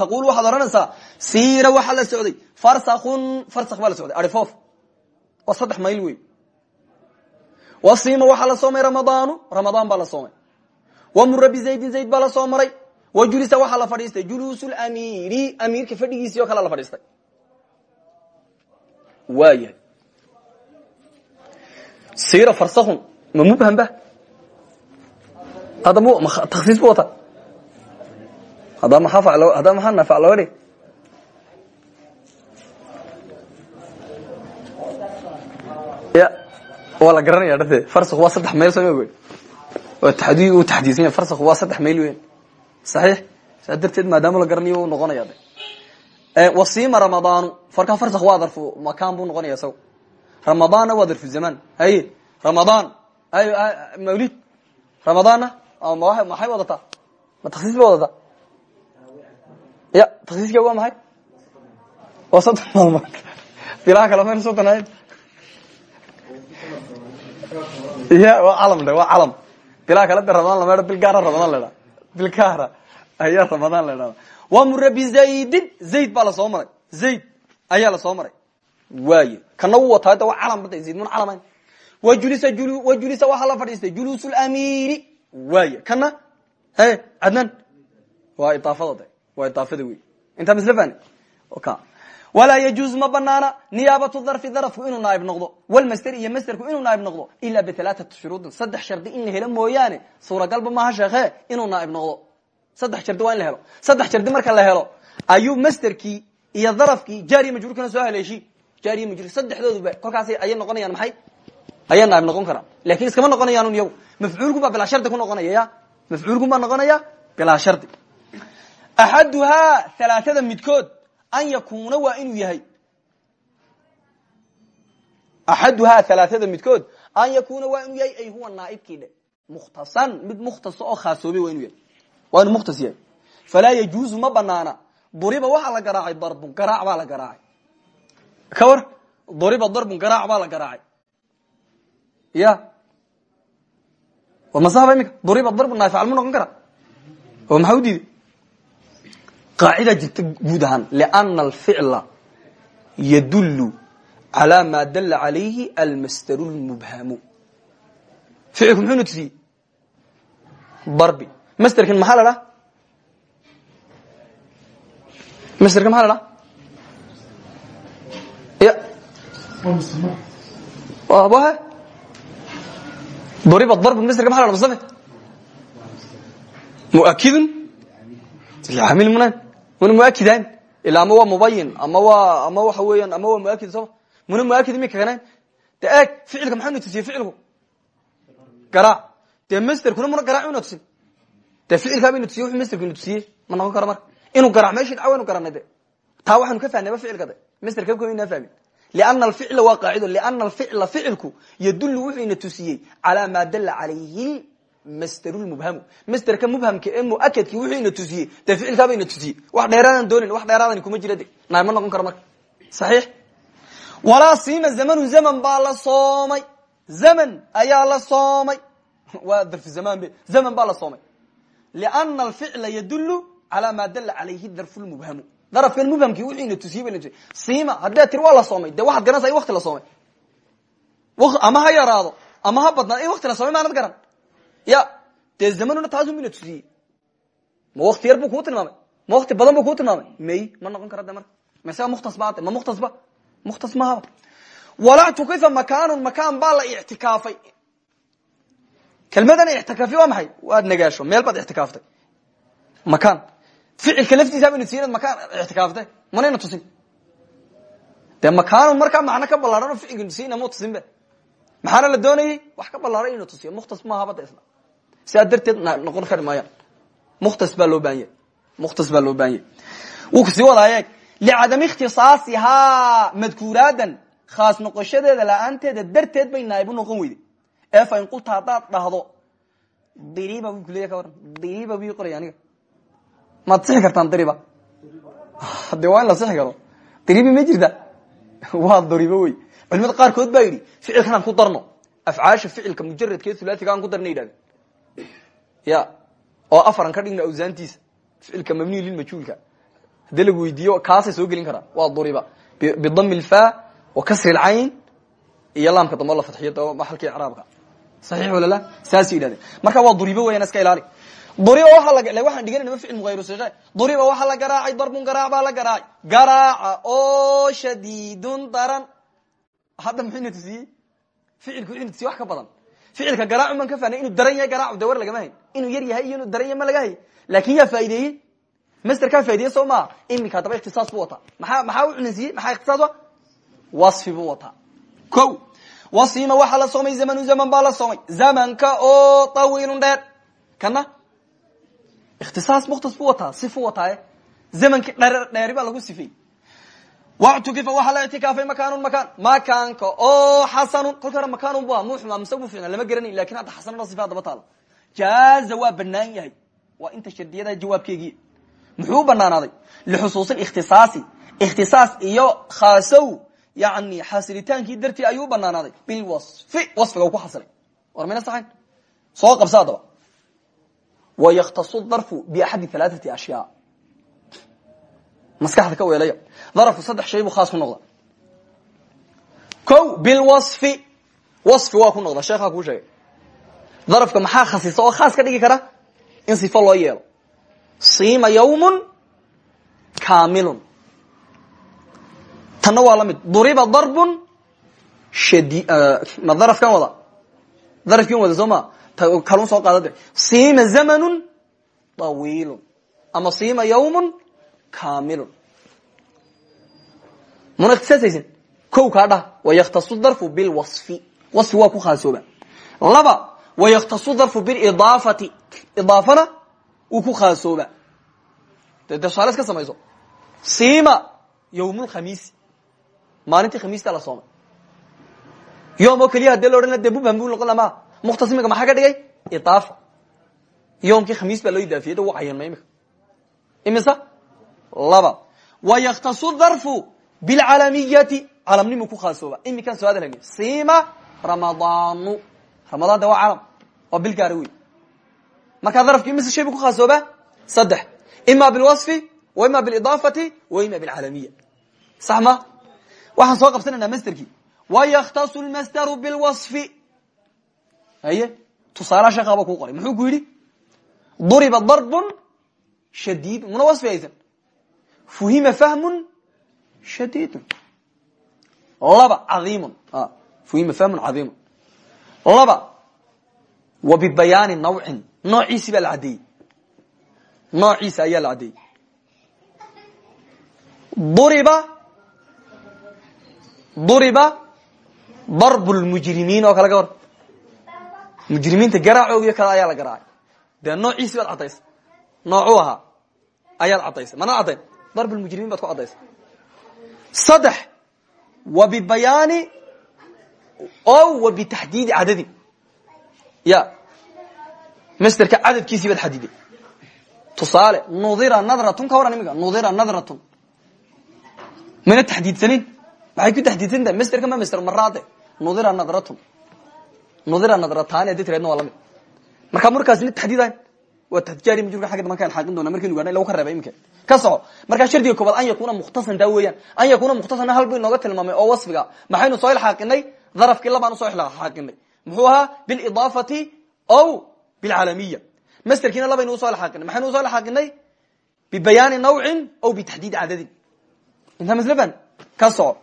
taqulu waxaad odhanaysaa siira waxaa la socday farsakun farsak baa la socday arifoof waa saddex mayl wey wasiima waxaa la soomay ramadaanu? Ramadaan baa la soomay. Wamura bizaydin zayd baa la soo maray. Wajulisa waxaa la fadhiistay. Juluus lamiiri amiirka fadhigiisii oo kale la fadhiistay. Waayahay siira farsakun ma mubham ba? Hadda m taksiis bu wata hadda maxaa nafac looga dhig ya waa la garanaya dhate farsak waa saddex mayl soo ma waa taxdiid uu taxdiisan yahay farsak waa saddex mayl weyn. Saxiix? Saa darteed maadaama la garanayo u noqonaya de wasiima ramadaanu. Farkaa farsak waa darfu makaan buu noqonaya isaga ramadaanna waa darfu zamaan haye ramadaan. Mawlid ramadaanna maxay wadataa? Ma taksiis ba wadataa? Ya taksiiska waa maxay? Waa soddon maalmood. Bilaha kale mayna soddon ahayd waa calam de waa calam. Bilaha kale de ramadaan lama bil gaara ramadaan la idhaha bil gaara ayaa ramadaan la idhahda waa mura bizaydin zayd baa la soo maray. Zayd ayaa la soo maray. Waaye kana u wataa de waa calam bada zayd mun calamayn wajulisa wajulisa waxaa la fadhiistay juluus lamiiri waay kana e cadnan waa idaafada de waa idaafada wey intaa misla fani walaa yajuuz ma banaana niyaabatu darfi darafku inuu naaib noqdo walmaster iyo masterku inuu naaib noqdo ilaa bialaaati shuruudin saddex shardi in la helo mooyaane suuragalba maaha sheekhe inuu naaib noqdo saddex shardi waa in la helo saddex shardi marka la helo ayuu masterkii iyo darafkii jaariya majruurkana soo haleeshi jaariya majruur saddexdooduba kolkaas ayay noqonayaan maxay ayaa naaib noqon karaa laakiin iskama noqonayaan iyagu mafcuulku baa bilaa shardi ku noqonaya ya mafcuulku baa noqonaya bilaa shardi axaduhaa halaatada midkood an yakuna waa inuu yahay. Axaduhaa halaatada midkood an yakuna waa inuu yahay ay huwa naaibkii dhe. Mukhtasan mid mukhtaso oo khaasoobay waa inuu yahay. Waa inuu mukhtas yahay. Falaa yajuuzu ma banaana. Duriba waxaa la garaacay darbun garaac baa la garaacay. Ka war duriba darbun garaac baa la garaacay. Ya. Waa masaba imika duriba darbu naafical mu noqon kara? Oo maxaa u diiday qaacida jirta guud ahaan liana alficla yadullu calaa maa dalla calayhi almasdaru lmubhamu ficilku muxuu na tusiyey darbi masderkan maxaa la dhaha masderka maxaa la dhaha ya wahe duriba darbu masderka maxa la dha mustafe muakidun licaamil munan wana muakidan ila ama waa mubayin ama waa ama waxa weeyaan ama waa muakid sooma muna muakid imika kanayn de eeg ficilka maxaa nu tusiyey ficilku garaac dee masterkuna muna garaac una tusin dee ficilkaa baynu tusiye wuxuu masterku inu tusiyey ma noqon karo marka inuu garaac meshi dhaca waynu garanay de. Taa waxaanu ka fahnayba ficilka de. Masterka kainaa fahmin. Liana alficla waa qaacido liana alficla ficilku yadullu wuxuu ina tusiyey calaa maa dalla calayhi masder mubhamu masderka mubhamka ee muakadki wuxuu ina tusiyey dee ficilkaaba ina tusiyey wax dheeraadaan doonin wax dheeraadani kuma jira de naay ma noqon karo marka. Saxiix? Walaa siima zamanu zaman baa la soomay. Zaman ayaa la soomay. Waa darfu zamaan be. Zaman baa la soomay. Liana alficla yadullu calaa maa dalla calayhi darfu lmubhamu darafkan mubhamkii wuxuu ina tusiyey ba siima haddee tir waa la soomay. De waxaad garanaysaa in wakti la soomay. Ama ha yaraado ama ha badnaa in wakti la soomay maanad garan ya dee zamanuna taasun bina tusiyey ma wakti yar bu kuu tilmaamay ma wakti badan bu kuu tilmaamay may ma noqon kara de marka mase mukhtas ba ma mukhtas ba mukhtas mahaba walaa tukifa makaanun makaan baa la ictikaafay kelmadan ictikaafi waa maxay waad nagaasho meel baad ictikaaftay makaan ficilka laftiisa baynu tii inaad makaan ictikaaftay manayna tusin dee makaanun markaa macno ka ballaaran oo ficilka tusiina mu tusin be maxaana la doonayey wax ka ballaaran inuu tusiyo mukhtas maahaba de isna sidaa darteed noqon kari maayaan mukhtas baa loo baahan yahy mukhtas baa loo baahan yahy wuu ka sii wadaayeeg licadami ikhtisaasihaa madkuuraadan khaas noqoshadeeda la'aanteeda darteed bay naaibu noqon weyday. Ee fa in qulta haddaad dhahdo diriba bu kuleya ka waran diriba bu qoraya aniga. Maad sixi kartaan diriba de waa in la sixi karo diribi ma jirta. Waa daribo wey culimada qaarkood baa yidhi ficilkan aan ku darno. Afcaasha ficilka mujaradkee hulaatiga aan ku darna yidhahden ya oo afaran ka dhigno awsaantiisa ficilka mabniy lilmajhuulka haddii lagu weydiiyo kaasay soo gelin karaa. Waa duriba. Bidami lfa wa kasri lcayn iyo laamka dambe la fadxiyo de maxalkii icraabka saxiix walala saasay yidhahdeen. Marka waa duribo weyan iska ilaali. Duriba waaa la waxaan dhiganayna ficil mughayru siqe duriba waxaa la garaacay darbun garaac baa la garaacay. Garaaca oo shadiidun daran. Hadda muxuu ina tusiyey ficilku ina tusiye wax ka badan ficilka garaacu man ka fahnay inuu daran yahay garaacu de war lagama hayn. Inuu yar yahay iyo inuu daran yahay ma laga hay laakin yaa faa'ideeyey masterkaa faideye soo maa iminka haddaba ikhtisaas bu wataa. Maa maxaa u cunansiiyey maxaa ikhtisaas wa wasfi buu wataa. Ko wasima waxaa la soomay zamanu zaman baa la soomay. Zamanka oo tawiilun dheer. Kana? Ikhtisaas mukhtas buu sifu wataaye zamanki dher dheeri lagu sifey wactukifa waxaa la ictikaafay makaanun makaan makaanka oo xasanun kolka hore makaanun bu mu xumaa mise bu ficna lama garanay laakiin hadda xasanuna sifa hadaba taalo jaaza waa banaan yahay waa inta shardiyada jawaabkeegii muxuu banaanaaday lixusuusi ikhtisaasi ikhtisaas iyo khaasow yani xasilitaankii dartii ayuu banaanaaday bilwasfi wasfiga ku xasilay war mayna saxayn soo qabsa adaba wayaktasu darfu biaxadi alaaati ashyaa maskaxda ka weelaya darafku saddex shay buu khaas ku noqda ko bilwasfi. Wasfi waa ku noqda sheekhaa kuu sheegay. Darafka maxaa khasisa oo khaas ka dhigi kara? In sifo loo yeelo. Siima yawmun kamilun tanna waa la duriba darbun shadi ma darafkan wada? Darafkin wada soo ma? Kalun soo qaadade siima zamanun طawiilun ama siima yawmun kamilun muna ikhtisaasaysin kow kaa dhah. Wayaktasu darfu bilwasfi wasfi. Waa ku khaasooba. Laba wayaktasu darfu bilidaafati idaafana uu ku khaasooba. De de tusaale iska samayso. Siima yawmulkhamiisi maalintii khamiista la soomay yom oo keliya hadee la odhan de mubham bu noqon lama mukhtasimiga maxaa ka dhigay? Idaafa. Yoomkii khamiis baa loo idaafiyey. Da wu cayanma imika imisa laba. wayaktasu darfu bilcalamiyati calamnimu ku khaasooba imikaan soo hadalhayni siima ramadaanu ramadaan de waa calam waa bil gaara wey markaa darafki imise shay bu ku khaasooba saddex ima bilwaصfi wa ima bilidaafati wa ima bilcalamiya sax ma waxaan soo qabsanayna masterkii wayaktasu lmasderu bilwaصfi haye tusaalaha sheekhaaba kuu qoray muxuu ku yidhi duriba darbun shadiid muna wasfi haysan fuhima fahmun shadiidun laba caiimun fuhima fahmun cadiimun laba wa bibayaani nawcin noociisi baa la caddeeyey noociisa ayaa la caddeeyey duriba duriba darb lmujrimiin oo kale ka war mujrimiinta garaacoogio kale ayaa la garaacay dee noociisi baad caddaysay noocuu ahaa ayaad caddaysay mana caddayn darb lmujrimiin baad ku caddaysay saddex wa bibayaani o wa bitaxdiidi cadadin ya masterka cadadkiisii baad xadiday tusaale nudira nadratun ka waran imika nudira nadratun. Mana taxdiidsanin maxay ku taxdiidsan tahay? Masterka ma master maraade nudira nadratun. Nudira nadrataani haddii tiradna waa la mid markaa markaasna taxdiidayn waa tadjaari majurka xagga daban kaan xaaqin doona markaynu gaadhay lagu ka reeba imika. Ka soco markaa shardiga koobaad an yakuna mukhtasan taa weeyaan. An yakuna mukhtasana hal bu inooga tilmaamay oo wasfiga. Maxaynu soo ilxaaqinay darafkii labaan u soo ilxaaqinay muxuu ahaa? Bilidaafati o bilcaalamiya masterkiina labaynu u soo ilxaaqinay maxaynu u soo ilxaaqinay bibayaani nawcin o bitaxdiidi cadadin intaa maslfan ka soco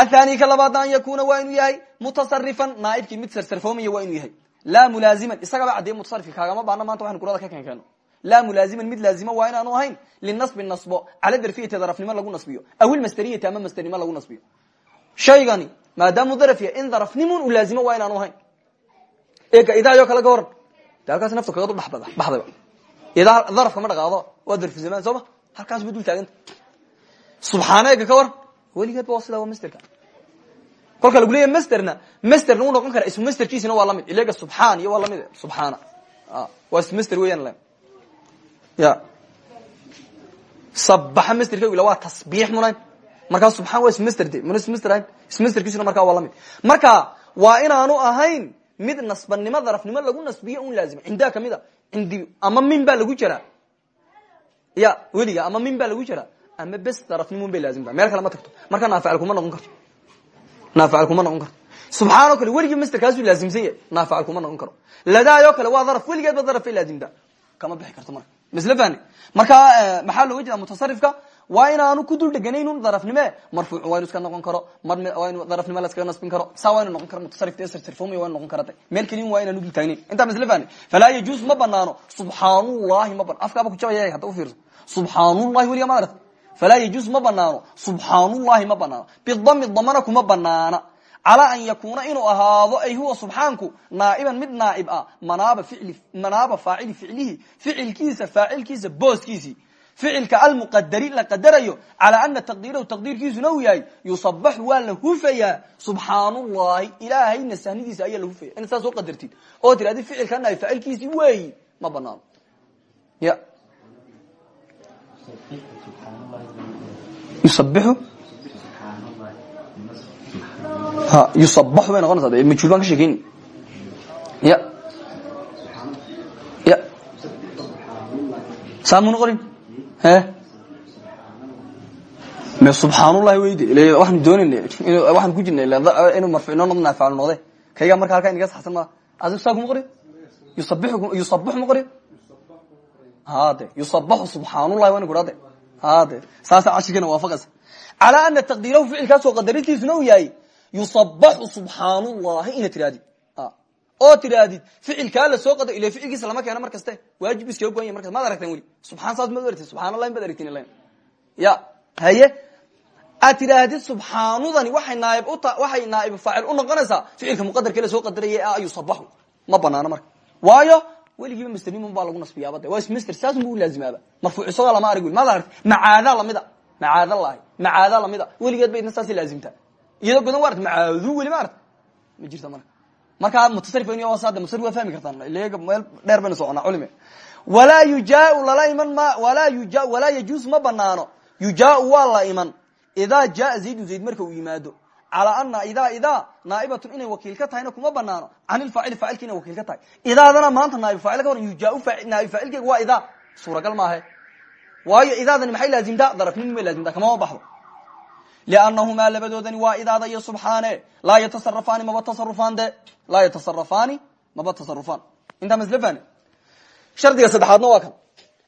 athani ka labaadna an yakuna waa inuu yahay mutasarifan naaibkii mid sarsarfoomaya waa inuu yahay laa mulaaziman isagaba caddeeye mutasarifki kaagama baana maanta waxaynu kurada ka keen keeno laa mulaaziman mid laazima waa inaanu ahayn linasbi nasbo cala darfiyati darafnimo lagu nasbiyo aw ilmasteriyati ama masternimo lagu nasbiyo shaygani maadaamu daraf yahay in darafnimun u laazimo waa inaanu ahayn ega idaayo kale ka waran de halkaas nafta kaga du baxdayba idaa darafka ma dhaqaado waa darfu zamaan soo ma halkaas ba dul taaganta subxaana ega ka waran weligeed ba waa sidaa waa masterka kolka lagu leeyahy masterna masterna uu noqon kara ismu masterkiisina waa la mid ilega subxaan iyo waa la mid subxaana waa ismu master weeyaan ya. Sabaxa masterka ila waa tasbiix munayn markaa subxaan waa ismaster de mana ismaster ahayn. Ismasterkiisuna markaa waa la mid marka waa inaanu ahayn mid nasbanimo darafnimo lagu nasbiyo un laazima. Cindaa ka mid a cindi ama min baa lagu jiraa ya weliga ama min baa lagu jiraa ama bes darafnimo bay laazimta meel kale ma tagto. Markaa naafacil kuma noqon karto naafacil kuma noqon karto subxaan o kale weligii masterkaasuu laazimsan yahay naafacil kuma noqon karo ladaayoo kale waa daraf weligeed ba daraf bay laazimtaa kama bixi karto marka masle fani markaa maxaa looga jeeda mutasarifka waa inaanu ku dul dheganaynun darafnime marfuuc waa inu iska noqon karo mar inu darafnimo la iskaga nasbin karo saa waa inu noqon karo mutasarifta sirtirfomaya waa inu noqon karata meel kelin waa inaanu dul taagnayn intaa masle fani falaa yajuus ma banaano subxaanullahi ma ban afkaaba kujabaya hadda ufiirso subxaanullahi weliga ma aragta falaa yajuus ma banaano subxaanullahi ma banaano bidami damana kuma banaana calaa an yakuuna inuu ahaado ay huwa subxaanku naaiban mid naaib ah manaaba faacili ficlihi ficilkiisa faacilkiisa booskiisii ficilka almuqadari la qadarayo calaa ana taqdiirahu taqdiirkiisuna uu yahay yusabaxu waa la hufayaa subxaanullahi ilaahay nasahnidiisa ayaa la hufaya inaad saas soo qadartid oo tirahdi ficilka naaib faacilkiisii weeyi ma banaano ya yusabixu yusabaxu bay noqonaysaa de majhuul baan ka sheekeyni ya ya saa mu noqonin he me subxaanullahi weyde il waxaanu doonayna waxaan ku jirna inuu marfuuc inoo noqdo naafaclu noqde kaygaa marka halkaa inaga saxsan maa adigu saa kuma qorin yusabixu yusabaxu ma qorin hade yusabaxu subxaanullahi waa ina ku dhade hade saasa cashirkeena waafaqaysa calaa ana taqdiirahu ficilkaasoo qadarintiisuna uu yahay yusabaxu subxaanullahi ina tirahdid oo tirahdid ficilkaa la soo qada ila ficilkiisa lama keeno mar kaste waajib iskaga goan yahy markas maad aragteen weli subxaan saas maad aragtin subxaanallahi maad aragtin ya haye aad tidhaahdid subxaanudani waxay naaib uta waxay naaib faacil u noqonaysaa ficilka muqadarka la soo qadaraya ee yusabaxu ma banaano marka waayo weligiiba msternimun baa lagu nasbiyaaba de waa ismster saas unbu ulaazimaaba marfuuc isagoo lama wel maad aragti macaadaa lamida macaada lahay macaadaa lamida weligeed ba idna saasay laazimtaa iyadoo godan wa macaadu weli ma ma jirto marka markaa mutasarif sad musarif waa fahmi kartaan. Ilega meel dheer baynu soconaa culime. Walaa yujaau lala iman ma walaa yuja walaa yajuus ma banaano yujaau waa la iman. Idaa jaa zaydun zayd marka uu yimaado calaa ana idaa idaa naa'ibatun inay wakiil ka tahayna kuma banaano can ilfaacili faacilka wakiil ka tahay. Idaadana maanta naaib faacil ka waran yujaau naaib faacilkeega waa idaa suuragal maahe. Waayo idaadani maxay laazimtaa darafnimu may laazimtaa kamama baxdo. Lnahumaa labadoodani waa idaada iyo subxaane laa yatasarafaani maba tasarufaan de. Laa yatasarafaani maba tasarufaan intaa maslfan shardiga saddexaadna waa kan.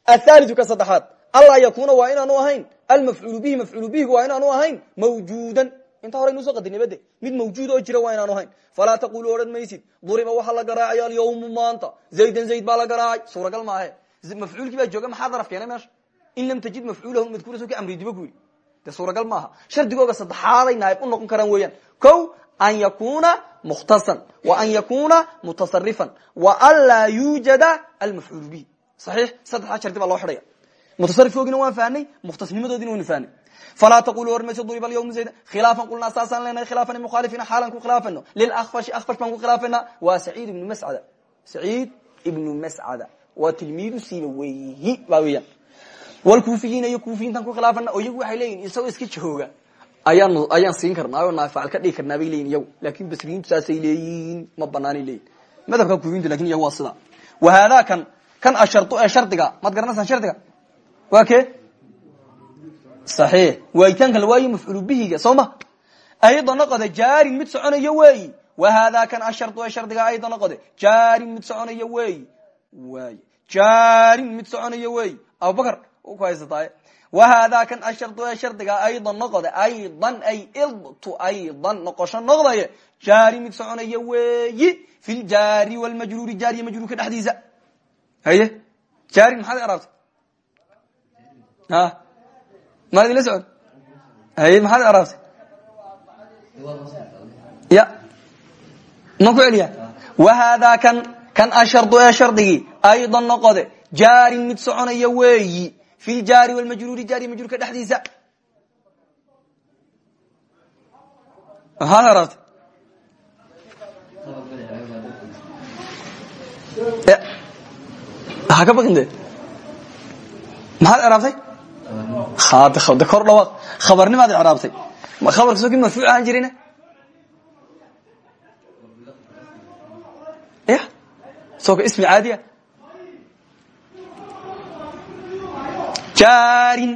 Athaliu ka saddexaad. Anlaa yakuna waa inaanu ahayn. Almafcuulu bihi mafcuulu bihigu waa inaanu ahayn. Mawjuudan intaa hore inuuso qadinibade mid mawjuud oo jira waa inaanu ahayn falaa taqulu odhan maysid. Duriba waxaa la garaacay alyawmu maanta. Zaydan zayd baa la garaacay. Suuragal maahe mafcuulkii baa jooga maxaa daraf keenay meesha? In lam tajid mafcuulahu madkuura ka amri diba yidhi. Dee suuragal maaha shardigooga saddexaaday naaib u noqon karaan weeyaan. Ko an yakuna mukhtasan wa an yakuna mutasarifan wa an laa yuujada almafcuul bihi. Saxiix saddexdaa shardi baa loo xidhaya. Mutasarifkoogina waan fahnay mukhtasnimadoodina waynu fahnay falaa taqulu hormayso duriba alyawma zayda khilaafan qulnaa saasaan leenahay khilaafan mukhaalifina xaalan ku khilaafayno lilakfashi akfash baan ku khilaafayna waa saciid ibnu mascada saciid ibnu mascada waa tilmiidu siiba weyi ba weeyaan wlkuufiyiina iyo kuufiyiintan ku khilaafana oo iyagu waxay leeyihiin isagoo iska jooga ayaan ayaan siin karnaa oo naafacal ka dhigi karnaa bay leyihin iyagu laakin basriyiintu saasay leeyihiin ma banaanay leeyihiin madhabka kuufiyiintu laakiin iyagu waa sida wa haadaa kan kan ashardu ee shardiga maad garanaysaan shardiga waa ke saxiix. Waayitaankan la waayo mafcuulu bihiga soo ma? Ayada noqode jaarin mid soconayo weeyi wa haadaa kan ashardu ee shardiga ayada noqode jaarin mid soconayo weeyi waay jaarin mid soconayo weeyi abubakar ku haysataay. Wahaadaa kan ashardu ee shardiga aydan noqode aydan ay idtu aydan noqosho noqdaye jaari mid soconaya weeyi fi ljaari wlmajruuri jaariya majruurka dhexdiisa. Haye? Jaari maxaad araabtay a maad ila socon? Haye maxaad araabtay ya. Ma ku celiya wahaadaa kan kan ashardu ee shardigii aydan noqode jaarin mid soconaya weeyi fi ljaari wlmajruuri jaari majruurka dhexdiisa. Maxaad araabtay ha ka baqin de maxaad eraabtay de kor dhawaaq khabarnimaad eraabtay khabarka soo ki marfuuc ahaan jirina ya soo ka ismi caadiya. Jaarin.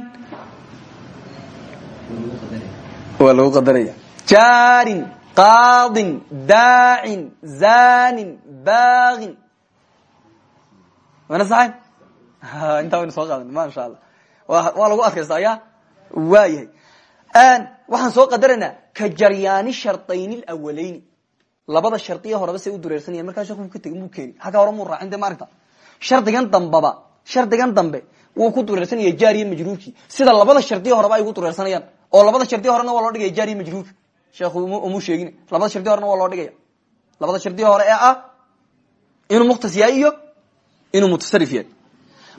Waa lagu qadaraya. Jaarin qaadin daacin zanin baagin wana saxayn intaa waynu soo qaadan masha allah waa lagu adkaysta ya waayahay. Waxaan soo qadaraynaa ka jaryaani shardayn lawaleyni labada shardiya horeba say u dureersanaya markaa sheekhu ka tegin muu keeni halkaa hore muu raacin de maaragta? Dambaba shardigan dambe wuu ku dureersanaya jaariya majruurkii sida labada shardiya horeba ay ugu dureersanayaan oo labada shardiya horena waa loo dhigaya jaariya majruurka sheekhu mu sheegin. Labada shardiya horena waa loo dhigaya. Labada shardiya hore ee ah inuu mukhtas iyo inuu mutasarif yahay.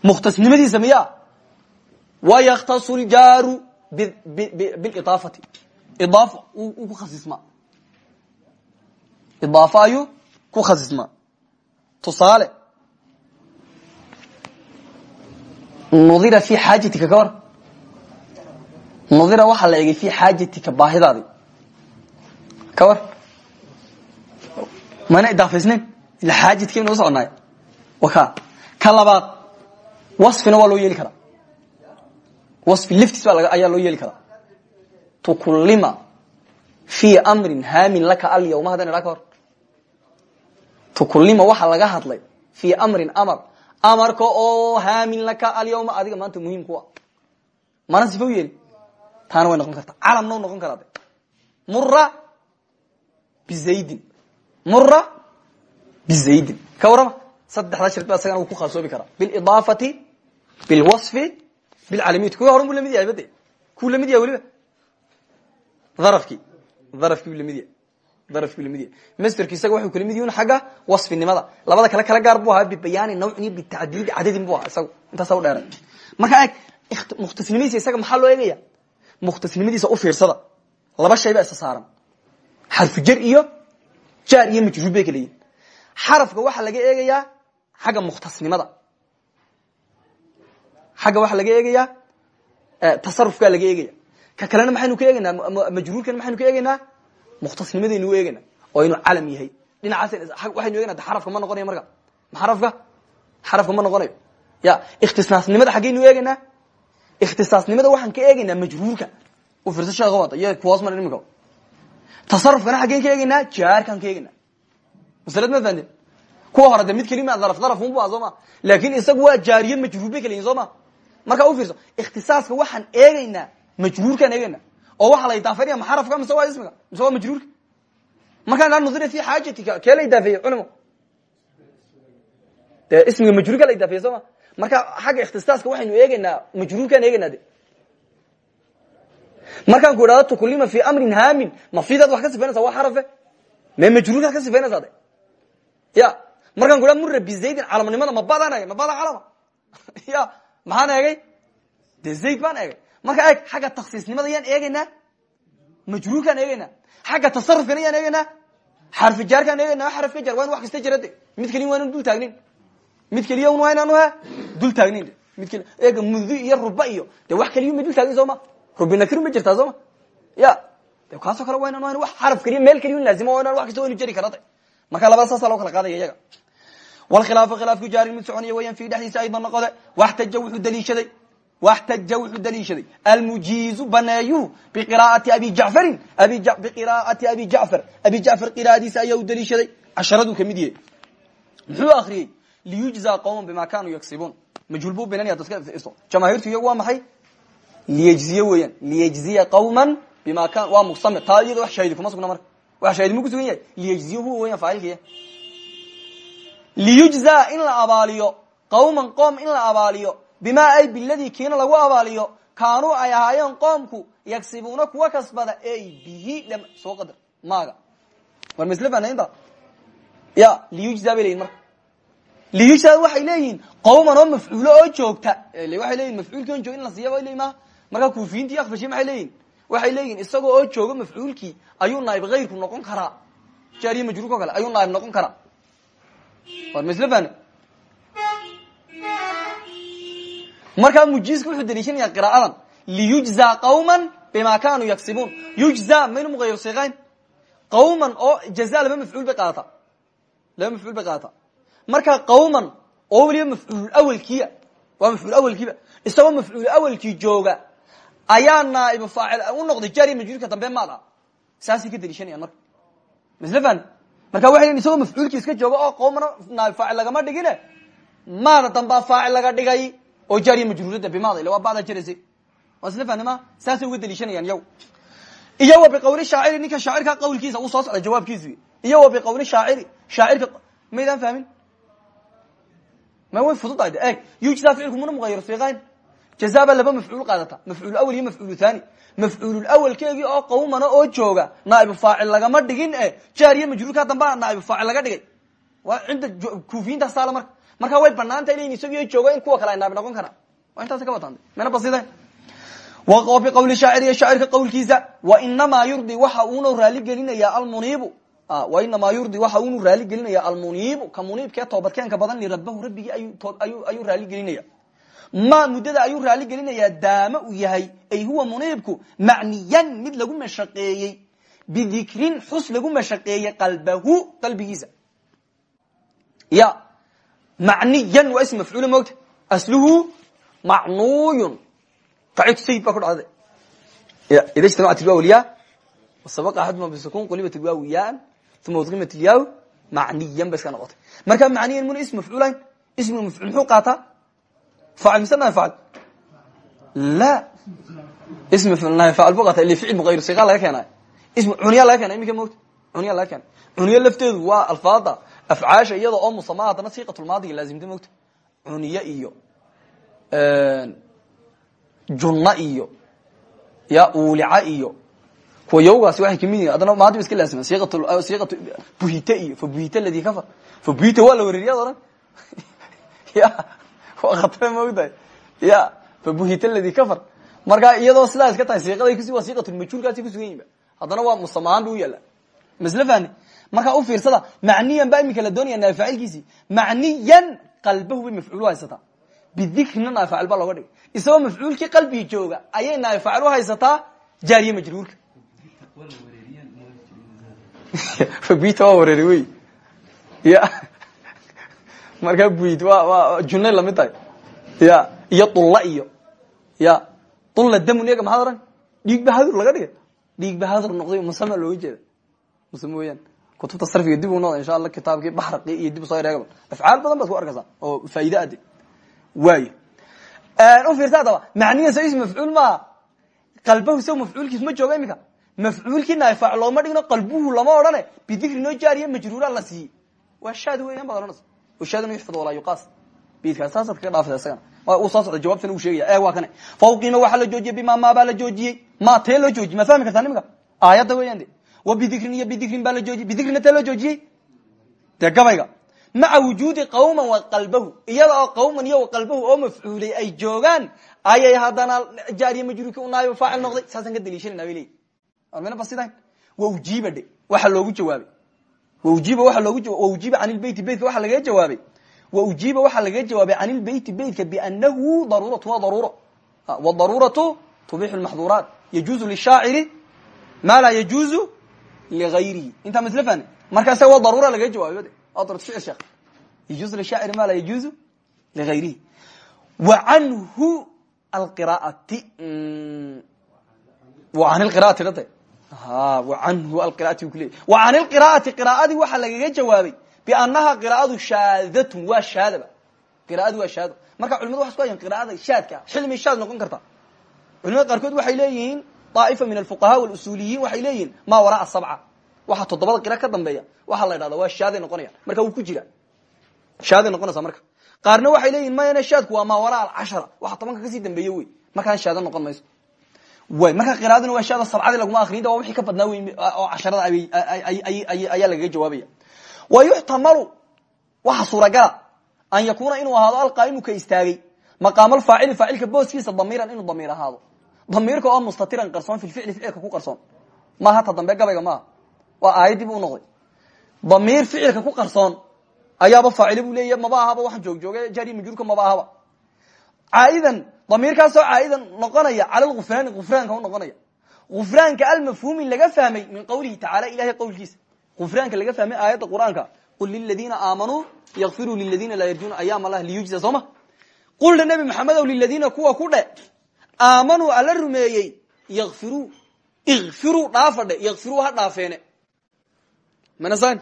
Mukhtasnimadiisa miya wayaktasu ljaaru bilidaafati idaafa uu ku khasismaa idaafa ayuu ku khasismaa tusaale nudira fi xaajatika ka war nudira waxaa la egay fi xaajatika baahidaadi ka war mana idaafaysnayn ila xaajatka inu soconaay waka ka labaad wasfina waa loo yeeli karaa wasfi laftiis baa ayaa loo yeeli karaa. Tukullima fi amrin haamin laka alyawma hadan idhaa ka hor. Tukullima waxaa laga hadlay fi amrin amar. Amarka oo haamin laka alyawma adiga maanta muhiim ku a mana sifa u yeeli? Taana way noqon kartaa. Calamna u noqon karaa de mura bizaydin mura bizaydin ka warrama saddexdaa shard ba isagana uu ku khaasoobi karaa. Bilidaafati bilwasfi bilcalamiyati kuwa horan buu la mid yahay bade kuu la mid yahay weliba darafkii darafkii buu la mid yahay darafkii buu la mid yahay masterki isaga waxuu kala mid yihiin xagga wasfinimada labada kale kala gaar bu ahaa bibayaani nawcin iyo bitacdiidi cadadin bu ahaa isaga intaasa u dheeray marka eeg mukhtasnimadiisa isaga maxaa loo eegaya mukhtasnimadiisa u fiirsada laba shay baa isa saaran xarfu jar iyo jaar iyo majruur bay kala yihiin xarafka waxaa laga eegayaa xagga mukhtasnimada xagga waxaa laga eegayaa tasarufkaa laga eegaya. Ka kalena maxaynu ka eegeynaa majruurkan maxaynu ka eegeynaa mukhtasnimadaynu u eegeyna oo inuu calam yahay. Dhinacaas waxaynu egena xarafka ma noqonayo marka. Xarafka? Xarafka ma noqonayo. Ya ikhtisaasnimada xaggaynu eegeynaa ikhtisaasnimada waxaan ka eegeynaa majruurka. U fiirsa sheekh wata iyo kuhoos marin imika tasarufkana xaggeyn ka eegeynaa jaarkaan ka eegeynaa maslad ma fahanteen kuwa hore de mid kelima daraf daraf unbu soo ma. Laakin isagu waa jaariye majruur bay kala yihiin soo ma marka u fiirso ikhtisaaska waxaan eegeynaa majruurkaan eegeynaa oo waxaa la idaafeynaya ma xarafka mise waa ismiga mise waa majruurka. Markaan idhaa nudira fi xaajatika kee la idaafeeye culimo de ismiga majruurka la idaafeye soo ma? Marka xagga ikhtisaaska waxaynu eegeynaa majruurkaan eegeynaa de. Markaan ku idhahdo tukulima fi amrin haamin mafidaad wax ka sifaynaysa waa xarafe. Me majruurkaad ka sifaynaysaa de. Ya markaan ku idhahdo mura bizaydin calamnimada ma badaan egay ma bada calama ya maxaan eegay? De zayd baan eegay. Marka eeg xagga taksiisnimada yaan eegaynaa. Majruurkaan eegaynaa. Xagga tasarufkana yaan eegaynaa. Xarfi jaarkaan eegayna xaraf ka jar waa wax kasta jira mid keliya waa dul taagnin. Mid keliya un waa dul taagnin. Mid keliya eega mudu iyo ruba iyo de wax keliya ma dul taagnin soo ma? Ma jirtaa soo ya de kaasoo kale waa inaan wax xaraf keliya meel keliya un laazima waa wax kasta waa inu jari marka labada saasa loo kala qaadaya iyaga wlkhilaafu khilaafku jaarin mid soconaya weyan fi dhexdiisa aydan noqode waxtaja wuxuu daliishaday waxtaja wuxuu daliishaday almujiizu baneeyuhu biqiraa'ati abi jacfarin biqiraa'ati abi jacfar abi jacfar qiraa'adiisa ayaa u daliishaday casharaduu ka mid yahay muxuu akriyey liyujza qowman bima kanuu yagsibuun majhuul buu binanaya dadka iso jamaahiirtu iyagu waa maxay liyejziye weeyaan liyejziya qawman bima waa muqsame taa iyada wax shaahidi kuma sugna marka wax shaahidi mu kusugan yahay liyejziye huwa weyan faacilkiya liyujza in la abaaliyo qawman qoom in la abaaliyo bima ay biladii kiina lagu abaaliyo kaanuu ay ahaayeen qoomku yagsibuuna kuwa kasbada ay bihi soo qadar maaga. War masle fanaynta ya liyujza bay leyihin marka. Liyujza waxay leeyihiin qawman oo mafcuulo oo joogta. Waxay leyihin mafcuulki on joog in la siiya ma marka kuufiyiinti akfashi maxay leeyihiin? Waxay leeyihiin isagoo oo joogo mafcuulkii ayuu naaib hayrku noqon karaa. Jaariye majruurka o kale ayuu naaib noqon karaa war masle fane markaa mujiiska wuxuu daliishanaya qiraacadan liyujza qawman bima kanuu yagsibuun yujza maynu muqayr siqayn qawman oo jaza laba mafcuul bay qaadataa. Laba mafcuul bay qaadataa. Marka qawman oo weliba mafcuul awelkiia waa mafcuul awelkiiba isagoo mafcuul awelkii jooga ayaa naaib faacil u noqday jari majruurka dambe maada saasay ka daliishanayaan marka. Fane marka lein isagoo mafcuulkii iska jooga oo qawmana naaib faacil lagama dhigine. Maada dambaa faacil laga dhigay oo jaariya majruurada bimaada ila waa bacda jarase waa isla fahnima saasay uga daliishanayaan yaw. Iyo wa biqawli shaaciri ninka shaacirka qawlkiisa uu soo socda jawaabkiisu iyo wa biqawli shaaciri shaacirka maydaan fahmin? Ma way fududahay de eeg yujza ficilku muna muqayir siqayn jazaba laba mafcuul qaadata. Mafcuul awal iyo mafcuul thani. Mafcuul awalkeegii oo qawmana oo jooga naaib faacil lagama dhigin e jaariya majruurka dambaa naaib faacil laga dhigay. Waa cinda kuufiyiinta saala marka. Marka way banaanta ina isagio joogo in kuwa kale ay naabi noqon karaan. Waa intaas ka batanta mana basida. Biqawli shaaciriy shaacirka qawlkiisa wainamaa yurdi waxa uuna raali gelinaya almuniibu. Wainamaa yurdi waxa unu raali gelinaya almuniibu. Ka muniibkee toobadkeenka badan lirabahu rabbigii ayuu raali gelinaya ma muddada ayuu raali gelinayaa daama uu yahay ay huwa muniibku macniyan mid lagu mashaqeeyey bidikrin xus lagu mashaqeeyey qalbahu qalbigiisa. Ya macniyan waa ism mafcuula moogta asluhu macnuyun faciltu sayid baa ku dhacday. Ida ijtamacat ilwaaw lyaa wasabaqa axaduma bisukun qulibat ilwaaw yaan uma udqimat ilyaa macniyan ba iska noqotay. Marka macniyan muna ism mafcuulayn ismu mafcuul muxuu qaataa mise siqa laga keenayo ism cuniya laga keenay iminka moogta cuniya laga keenay cuniya lafteedu waa alfaada afcaasha iyada oo musama haddana siqatulmaadiga laazimta mogta cuniye iyo junna iyo ya uulica iyo kuwa yawgaasi waxay ka mid yihiin haddana maadi ba iska laasiman siqat buhite iyo fa buhite ladii kafar fa buhite waa la wereriyaad ohan ya waa khatare maogtahay ya fa buhite ladii kafar. Marka iyadoo sidaa iska tahay siiqaday kus waa siqatulmajhuulkaasi kusugan yihiin haddana waa musamahaan ba u yaalla masle fani markaa u fiirsada macniyan baa iminka la doonaya naab faacilkiisii macniyan qalbahu bay mafcuul haysataa. Bidikrina naab faacil baa looga dhigay. Isagoo mafcuulkii qalbigi jooga ayay naab faacil uhaysataa jaariye majruurka fabita waa wareeri wey ya markaa wa junay la mid tahay. Ya iyo dulla iyo. Ya dulla damun yaga maxaad oran dhiig bahadur laga dhigay. Dhiig bahadur noqday musama looga jeeda musame weyaan kutubta sarfiga dib u noqda insha alla kitaabkii baxraqi iyo dib u soo ereegaba afcaal badan baad ku arkaysaa oo faa'iide ade waayo. U fiirsa adaba macniyan sa ism mafcuul maaha. Qalbahu isaga mafcuulkiis ma jooga imika mafcuulkii naafaac looma dhigno qalbuhu lama odhane. Bidikri noo jaariye majruura la siiyey. Waa shaad weeyaan baad odhanaysa shaadun yuxfad walaa yuqaas bidkaas taasaad kaga dhaafata isagana uu soo socda jawaabtana uu sheegaya e waa kane fawqima waxaa la joojiyey bima ma baa la joojiyey ma tee loo joojiyey ma fahmi kartaa nimanka aayadda weeyaan de wa bidikrin iyo bidikrin baa la joojiyey bidikrina tee loo joojiyey dee gabayga maca wujuudi qawman wa qalbahu iyada oo qawman iyo qalbahu oo mafcuulay ay joogaan ayay haddana jaariye majruurki unaayb faacil noqday saasaan ka daliishanayna bay leyi mina basidan wa ujiiba dhe waxa loogu jawaabay wjiba waa can lbeyti beytka waxa lagaga jawaabay. Wa ujiba waxaa lagaga jawaabay can lbeyti beytka bianahu daruuratu waa daruuro. Wdaruratu tubixu lmaxduuraat. Yajuuzu lishaaciri ma laa yajuuzu ligayrihi. Intaa masl fahne markaase waa daruura lagaga jawaabay waa darurat sheekh. Yajuuzu lishaaciri ma laa yajuuzu ligayrihi. Wa canhu alqiraati wa can lqiraati dhate anhu alqirati ku leey wa can ilqira'ati qira'adii waxaa lagaga jawaabay biannaha qira'adu shaadatun waa shaadaba. Qira'adu waa shaado marka culimadu waxa isku hayan qira'ada shaadka xilmi shaad noqon karta. Culimada qaarkood waxay leeyihiin daa'ifa min alfuqaha walusuuliyiin waxay leeyihiin maa waraa sabca waxa toddobada qira ka dambeeya waxaa la idhahda waa shaaday noqonaya marka wuu ku jira shaaday noqonaysa marka. Qaarna waxay leeyihiin mayana shaadku waa maa waraa alcashara. Waxa tobanka ka sii dambeeye wey. Markaan shaado noqon mayso way marka qiraaduna waa shada sabcadii laguma akriyin waa wixii ka badnaa wey oo casharada ayaa lagaga jawaabaya. Wa yuxtamalu waxa suuragala an yakuna inuu ahaado alqaa'imu ka istaagay. Maqaam alfaacili faacilka booskiisa damiiran inuu damiir ahaado. Damiirka oo mustatiran qarsoon fi ficli ficilka ku qarsoon. Maaha ta dambe gabayga maaha. Waa aayadii bu unoqday damiir ficilka ku qarsoon ayaaba faacili bu leeya maba ahaba waxaan joog jooga jari majruurka maba ahaba caaidan damiirkaasoo caaidan noqonaya cala lgufraani gufraanka u noqonaya. Gufraanka almafhuumi laga fahmay min qawlihi tacala ilahay qawlkiisa gufraanka laga fahmay aayadda qur'aanka. Qul liladiina aamanuu yakfiruu liladiina laa yarjuuna ayaam allah liyujza soo ma quldha nebi maxamedow liladiina kuwa ku dhe. Aamanuu alla rumeeyey yakfiruu ikfiruu dhaafadhe yakfiruu ha dhaafeene. Manasan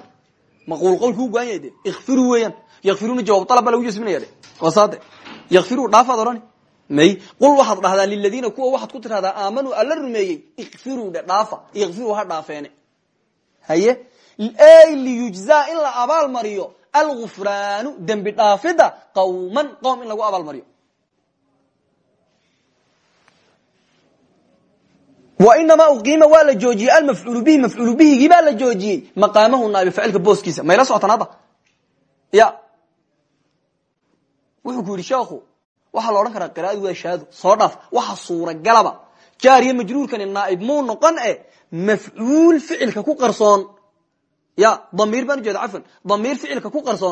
maquul qowlkuu goan yahay de. Ikfiruu weeyaan. Yakfiruna jawaab dalab baa lagu jasminaya de wasaade yakfiruu dhaafaad odhani may qul waxaad dhahdaa liladiina kuwa waxaad ku tirahdaa aamanuu alla rumeeyey ikfiruu dhe dhaafa ikfiruu ha dhaafeene. Haye? Liyujzaa in la abaal mariyo algufraanu dembi dhaafida qawman qowm in lagu abaal mariyo. Wainamaa uqiima waa la joojiyey almafcuulu bihi mafcuulu bihigii baa la joojiyey maqaamahu naabi facilka booskiisa. Mayla socotaan hadda ya wuxuu ku yidhi sheekhu waxaa la odhan karaa qira'adu waa shaado soo dhaaf waxa suuragalaba jaariya majruurkani naaib muu noqon e mafcuul ficilka ku qarsoon. Ya damiir baan ujeeda cafan damiir ku qarsoon